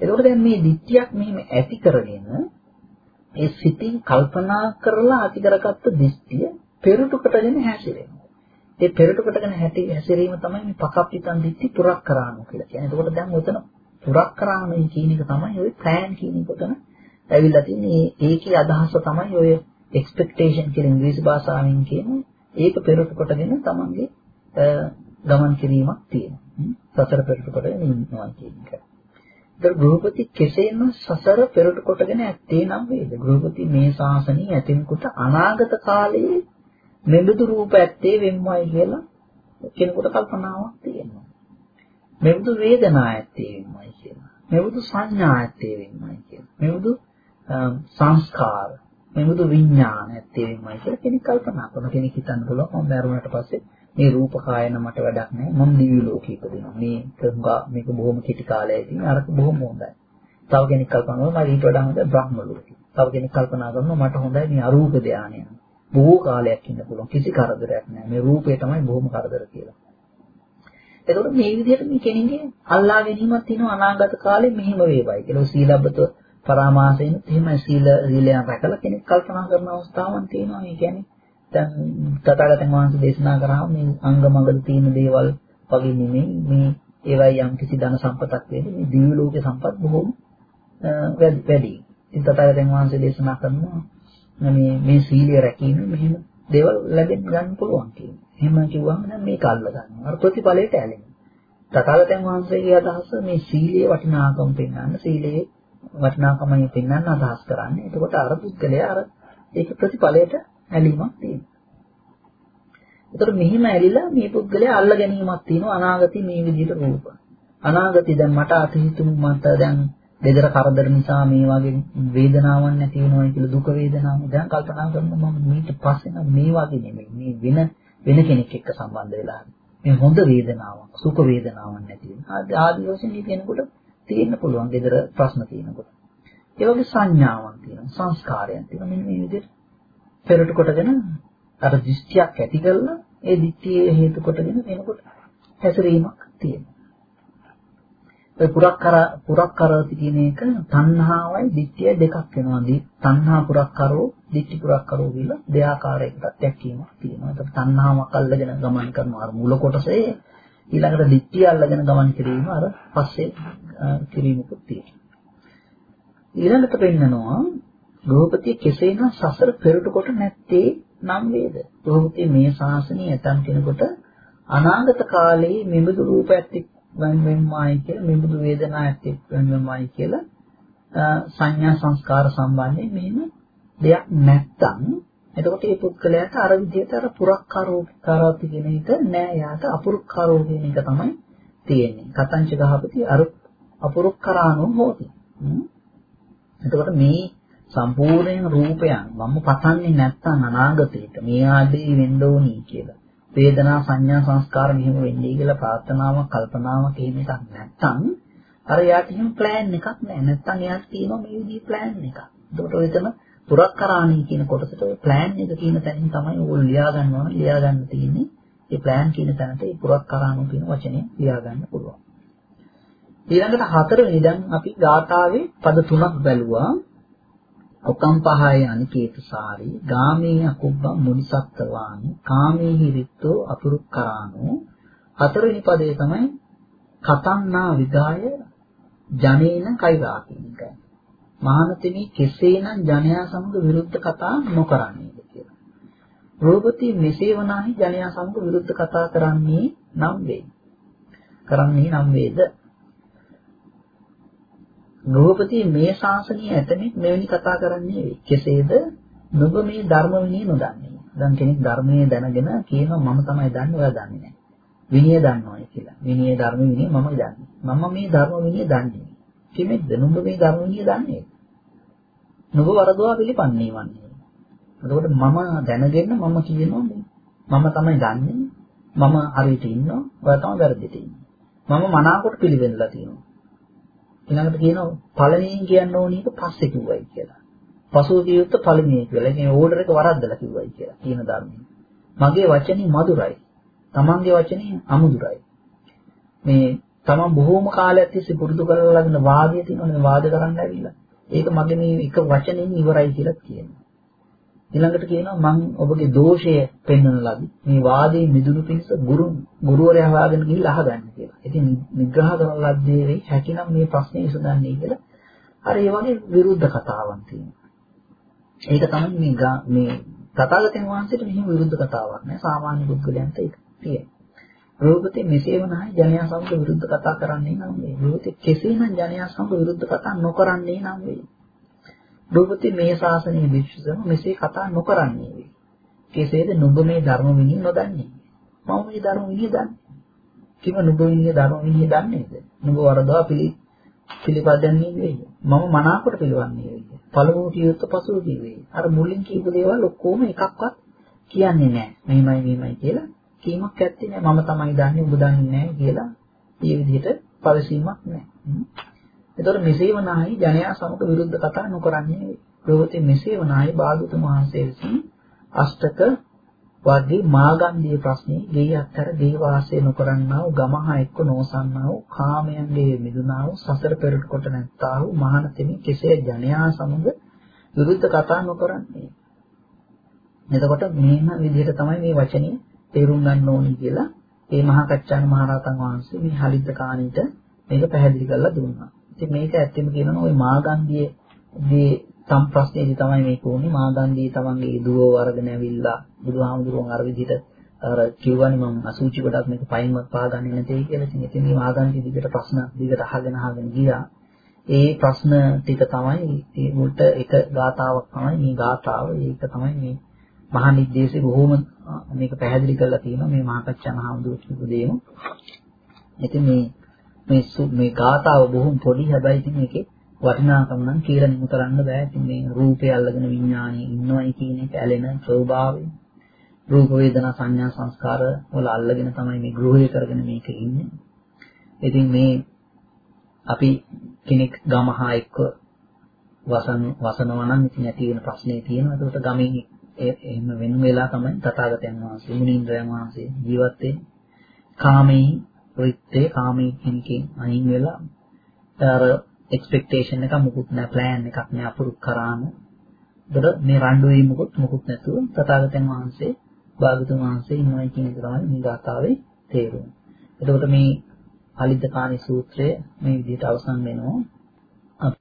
එතකොට දැන් මේ දිට්ඨියක් මෙහෙම ඇති කරගෙන ඒ සිතින් කල්පනා කරලා ඇති කරගත්ත දිට්ඨිය පෙරටු කොටගෙන හැසිරෙනවා. ඒ පෙරටු කොටගෙන හැටි හැසිරීම තමයි මේ පකප්පිතන් දිට්ඨි පුරක් කරානු කියලා කියන්නේ. එතකොට දැන් ඔතන පුරක් කරාමයි කියන එක තමයි ওই ප්ලෑන් කියන එක උතන ඇවිල්ලා තියෙන්නේ. ඒකේ අදහස තමයි ඔය expectation කියලා ඉංග්‍රීසි භාෂාවෙන් කියන ඒක පෙරට කොටගෙන තමන්ගේ ගමන් කිරීමක් තියෙනවා. සසර පෙරට කොටගෙන ඉන්නවා කියන එක. ඒතර ගෘහපති කෙසේම සසර පෙරට කොටගෙන ඇත්තේ නම් වේද? ගෘහපති මේ ශාසනය ඇතින්කොට අනාගත කාලයේ මෙබඳු රූප ඇත්තේ වෙම්මයි කියලා කෙනෙකුට කල්පනාවක් තියෙනවා. මෙබඳු වේදනා ඇත්තේ වෙම්මයි කියලා. මෙබඳු සංඥා ඇත්තේ වෙම්මයි කියලා. මෙබඳු සංස්කාර මෙමුදු විඥාන ඇත්තේමයි කියලා කෙනෙක් කල්පනා කරන කෙනෙක් හිතන්න පුළුවන් මම මරුණාට පස්සේ මේ රූප කායන මට වැඩක් නැහැ මම දිව්‍ය ලෝකෙ ඉපදිනවා මේ කංගා මේක බොහොම කෙටි කාලයකින් අරක බොහොම හොඳයි. තව කෙනෙක් කල්පනා කරනවා මම ඊට වඩා හොඳ බ්‍රහ්ම ලෝකෙ. තව කෙනෙක් කල්පනා කරනවා මට හොඳයි මේ අරූප ධානය. බොහෝ කාලයක් ඉන්න පුළුවන්. කිසි කරදරයක් නැහැ මේ රූපේ තමයි බොහොම කරදර කියලා. එතකොට මේ විදිහට මේ කෙනෙක්ගේ අල්ලා ගැනීමක් තියෙනවා. අනාගත කාලේ මෙහෙම වේවයි කියලා. සීලබ්බත පරාමාසයෙන් එහෙම සීල සීලයන් රැකලා කෙනෙක් කල්පනා කරන අවස්ථාවන් තියෙනවා. ඒ කියන්නේ දැන් තථාගතයන් වහන්සේ දේශනා කරා මේ අංගමඟල තියෙන දේවල් වගේ නෙමෙයි මේ ඒවයි යම් කිසි ධන සම්පතක් වේද මේ දිව්‍ය ලෝකේ සම්පත් බොහොම වැඩි. ඉතින් තථාගතයන් වහන්සේ දේශනා කරනවා මේ මේ සීලය රැකීම මෙහෙම දේවල් ලැබෙන්න ගන්න පුළුවන් කියන්නේ. එහෙම කිව්වම නම් මේක අල්ල ගන්නවා. අර ප්‍රතිඵලයට ඇලෙනවා. තථාගතයන් වහන්සේගේ අදහස මේ සීලයේ වටිනාකම පෙන්වන්න සීලයේ වටිනාකමයි පෙන්වන්න අදහස් කරන්නේ. එතකොට අර පුද්ගලයා අර ඒක ප්‍රතිඵලයට ඇලීමක් තියෙනවා. එතකොට මෙහිම ඇලිලා මේ පුද්ගලයා අල්ල ගැනීමක් තියෙනවා අනාගතේ මේ විදිහට රූප. අනාගතේ දැන් මට අතීතුමු මට දැන් දෙදර කරදර නිසා මේ වගේ වේදනාවක් නැති වෙනවා කියලා දුක වේදනාව දැන් කල්පනා කරනවා මම ඊට පස්සේ නම් මේ වගේ නෙමෙයි. මේ වෙන වෙන කෙනෙක් එක්ක සම්බන්ධ වෙලා මේ හොඳ වේදනාවක් සුඛ වේදනාවක් නැති වෙන. ආදී වශයෙන් මේ කෙනෙකුට තියෙන්න පුළුවන් දෙදර ප්‍රශ්න තියෙනකොට. ඒ වගේ සංඥාවක් තියෙනවා සංස්කාරයක් තියෙනවා. මෙන්න මේ විදිහට පෙරට කොටගෙන අර දෘෂ්ටියක් ඇති කරලා ඒ දෘෂ්ටියේ හේතු කොටගෙන වෙනකොට හැසිරීමක් තියෙනවා ඔය පුරක්කර පුරක්කරති කියන එක තණ්හාවයි ditthිය දෙකක් වෙනවා. තණ්හා පුරක්කරෝ, ditthි පුරක්කරෝ කියලා දෙආකාරයකට දැක්වීමක් තියෙනවා. ඒක තණ්හාවක් අල්ලගෙන ගමන් කරනවා. අර මුල කොටසේ ඊළඟට ditthිය අල්ලගෙන ගමන් කිරීම අර පස්සේ කිරීමකුත් තියෙනවා. ඊළඟට පෙන්නනවා ගෘහපති කෙසේනම් සසර පෙරට කොට නැත්තේ නම් වේද. ගෘහපති මේ ශාසනය ඇතන් කෙනෙකුට අනාගත කාලයේ මෙබඳු රූපයක් වෙන් වෙන්මයි කියලා මෙබඳු වේදනා ඇති වෙන් වෙන්මයි කියලා සංඥා සංස්කාර සම්බන්ධයෙන් මෙහෙම දෙයක් නැත්තම් එතකොට මේ පුද්ගලයාට අර විදිහට අර පුරක්කාරෝ කරාති කියන එක නෑ යාට අපුරුක්කාරෝ කියන එක තමයි තියෙන්නේ. කතංච ගහපති අර අපුරුක්කරානෝ හෝති. එතකොට මේ සම්පූර්ණ රූපයන් මම පතන්නේ නැත්තම් අනාගතේට මේ ආදී වෙන්න ඕනි කියලා. වේදනා සංඥා සංස්කාර මෙහෙම වෙන්නේ කියලා ප්‍රාර්ථනාවක් කල්පනාවක් එහෙම එකක් නැත්තම් අර යාට එහෙම ප්ලෑන් එකක් නැහැ. නැත්තම් එයාට තියෙනවා මේ විදිහේ ප්ලෑන් එකක්. ඒකට ඔය තම පුරක්කරාණී කියන කොටසට ඔය ප්ලෑන් එක කියන තැනින් තමයි ඕගොල්ලෝ ලියා ගන්නවා ලියා ගන්න තියෙන්නේ. ඒ ප්ලෑන් කියන තැනට ඒ පුරක්කරාණු කියන වචනේ ලියා ගන්න පුළුවන්. ඊළඟට හතරවෙනි දැන් අපි ගාථාවේ පද තුනක් බැලුවා. ඔකම්පහය අනිකේතසාරි ගාමේ අකුබ්බ මුනිසත්තවානි කාමේ හිරිත්තෝ අපුරුක්කරානෝ හතරවෙනි පදේ තමයි කතන්නා විදාය ජනේන කෛරාකිනික මහානතෙනි කෙසේනම් ජනයා සමග විරුද්ධ කතා නොකරන්නේද කියලා. රූපති මෙසේ වනාහි ජනයා සමග විරුද්ධ කතා කරන්නේ නම් වේ. කරන්නේ නම් වේද? නෝපති මේ ශාසනය ඇතමෙක් මෙවැනි කතා කරන්නේ කෙසේද? නුඹ මේ ධර්ම විනය නොදන්නේ. දැන් කෙනෙක් ධර්මයේ දැනගෙන කියනවා මම තමයි දන්නේ ඔයා දන්නේ නැහැ. විනය දන්නවයි කියලා. විනය ධර්ම විනය මම දන්නේ. මම මේ ධර්ම විනය දන්නේ. කෙනෙක්ද නුඹ මේ ධර්ම විනය දන්නේ? නුඹ වරදවා පිළිපන්නේ වන්නේ. එතකොට මම දැනගෙන මම කියනවා මම තමයි දන්නේ. මම හරියට ඉන්නවා. ඔයා තමයි වැරදිට ඉන්නේ. මම මනාකොට පිළිවෙන්නලා තියෙනවා. ඊළඟට කියනවා පළවෙනියෙන් කියන්න ඕනි එක පස්සේ කිව්වයි කියලා. පසුව කියුත් පළවෙනිය කියලා. ඒ කියන්නේ ඕඩර් එක වරද්දලා කිව්වයි කියලා කියන ධර්මයේ. මගේ වචනේ මధుරයි. තමන්ගේ වචනේ අමුදුරයි. මේ තමන් බොහෝම කාලයක් තිස්සේ පුරුදු කරලා ලගන වාදය තියෙනවනේ වාද කරන්න ඇවිල්ලා. ඒක මගේ මේ එක වචනෙන් ඉවරයි කියලා කියනවා. ඊළඟට කියනවා මම ඔබගේ දෝෂය පෙන්වන ලබි. මේ වාදයේ මිදුණු පිණිස ගුරු ගුරුවරයා හොයාගෙන ගිහිල්ලා අහගන්න කියලා. ඉතින් නිග්‍රහ කරන ලද්දේ වෙයි හැකිනම් මේ ප්‍රශ්නේ විසඳන්නේ කියලා. අර ඒ වගේ විරුද්ධ කතාවක් තියෙනවා. ඒක තමයි මේ මේ තථාගතයන් වහන්සේට මෙහෙම විරුද්ධ කතාවක් නෑ. සාමාන්‍ය පුද්ගලයන්ට ඒක තියෙනවා. රූපතේ මෙසේ වනහයි ජනයා සමග විරුද්ධ කතා කරන්නේ නම් මේ රූපතේ කෙසේනම් ජනයා සමග විරුද්ධ කතා නොකරන්නේ නම් වෙයි. රූපති මේ ශාසනයේ විශ්වසම මෙසේ කතා නොකරන්නේ වේ. කෙසේද නුඹ මේ ධර්ම විනය නොදන්නේ? මම මේ ධර්ම විනය දන්නේ. කිම නුඹ විනය ධර්ම විනය දන්නේද? නුඹ වරදවා පිළි පිළිපදන්නේ වෙයි. මම මනාකොට පිළිවන්නේ වෙයි. පළමුව කියොත් පසුව කිව්වේ. අර මුලින් කියපු දේවල් ඔක්කොම එකක්වත් කියන්නේ නැහැ. මෙහිමයි මෙහිමයි කියලා කීමක් ඇත්තේ නැහැ. මම තමයි දන්නේ ඔබ දන්නේ නැහැ කියලා මේ විදිහට පරිසීමක් නැහැ. එතකොට මෙසේ වනාහි ජනයා සමග විරුද්ධ කතා නොකරන්නේ ප්‍රවෘත්ති මෙසේ වනාහි බාගතුන් වහන්සේ විසින් අෂ්ටක වගේ මාගන්ධිය ප්‍රශ්නේ ගේ අත්තර ගේ වාසය නොකරන්නා වූ ගමහ එක්ක නොසන්නා වූ කාමයන්ගේ මිදුනා වූ සසර පෙරට කොට නැත්තා වූ මහාන තෙමි කෙසේ ජනයා සමග විරුද්ධ කතා නොකරන්නේ එතකොට මේන විදිහට තමයි මේ වචනේ තේරුම් ගන්න ඕනි කියලා ඒ මහා කච්චාන මහරහතන් වහන්සේ මේ හලිත කාණීට මේක පැහැදිලි කරලා දුන්නා. ඉතින් මේක ඇත්තම කියනවා ওই මාගන්ධියේ දී තම් ප්‍රශ්නේදී තමයි මේක උනේ මාගන්ධිය තමන්ගේ දුවව අරගෙන ඇවිල්ලා බුදුහාමුදුරුවෝ අර විදිහට අර කිව්වනේ මම අසුචි ගොඩක් මේක පයින්වත් පාගන්නේ නැtei කියලා. ඉතින් ඉතින් මේ මාගන්ධිය දිගට ප්‍රශ්න දිගට අහගෙන අහගෙන ගියා. ඒ ප්‍රශ්න ටික තමයි ඒ මුලට එක ගාතාවක් තමයි මේ ගාතාව. ඒක තමයි මේ මහා නිද්දේශේ බොහොම මේක පැහැදිලි කරලා තියෙනවා මේ මහකච්චාන හාමුදුරුවෝ කියපු දේම. ඉතින් මේ මේ මේ ගාතාව බොහොම පොඩි හැබැයි ඉතින් මේකේ වටිනාකම නම් කියලා නිම කරන්න බෑ. ඉතින් මේ රූපය අල්ලගෙන විඥානයේ ඉන්නවයි කියන එක ඇලෙන ස්වභාවය. රූප වේදනා සංඥා සංස්කාර වල අල්ලගෙන තමයි මේ ගෘහය කරගෙන මේක ඉන්නේ. ඉතින් මේ අපි කෙනෙක් ගමහා එක්ක වසන වසනවා නම් ඉතින් ඇති වෙන ප්‍රශ්නේ තියෙනවා. ඒකට ගමෙන් එහෙම වෙන වෙලා තමයි තථාගතයන් වහන්සේ මුනිంద్రයන් වහන්සේ ජීවත් වෙන්නේ. කාමී රිත්තේ කාමී කෙනකින් අයින් වෙලා අර එක්ස්පෙක්ටේෂන් එක මුකුත් නැහැ ප්ලෑන් එකක් නෑ අපුරු කරාම. ඒතර මේ රණ්ඩු වීමකුත් මුකුත් නැතුව තථාගතයන් වහන්සේ භාගතුන් වහන්සේ ඉන්නයි කියන එක තමයි මේ ගාථාවේ තේරුම. එතකොට මේ අලිද්දකාණි සූත්‍රය මේ විදිහට අවසන් වෙනවා.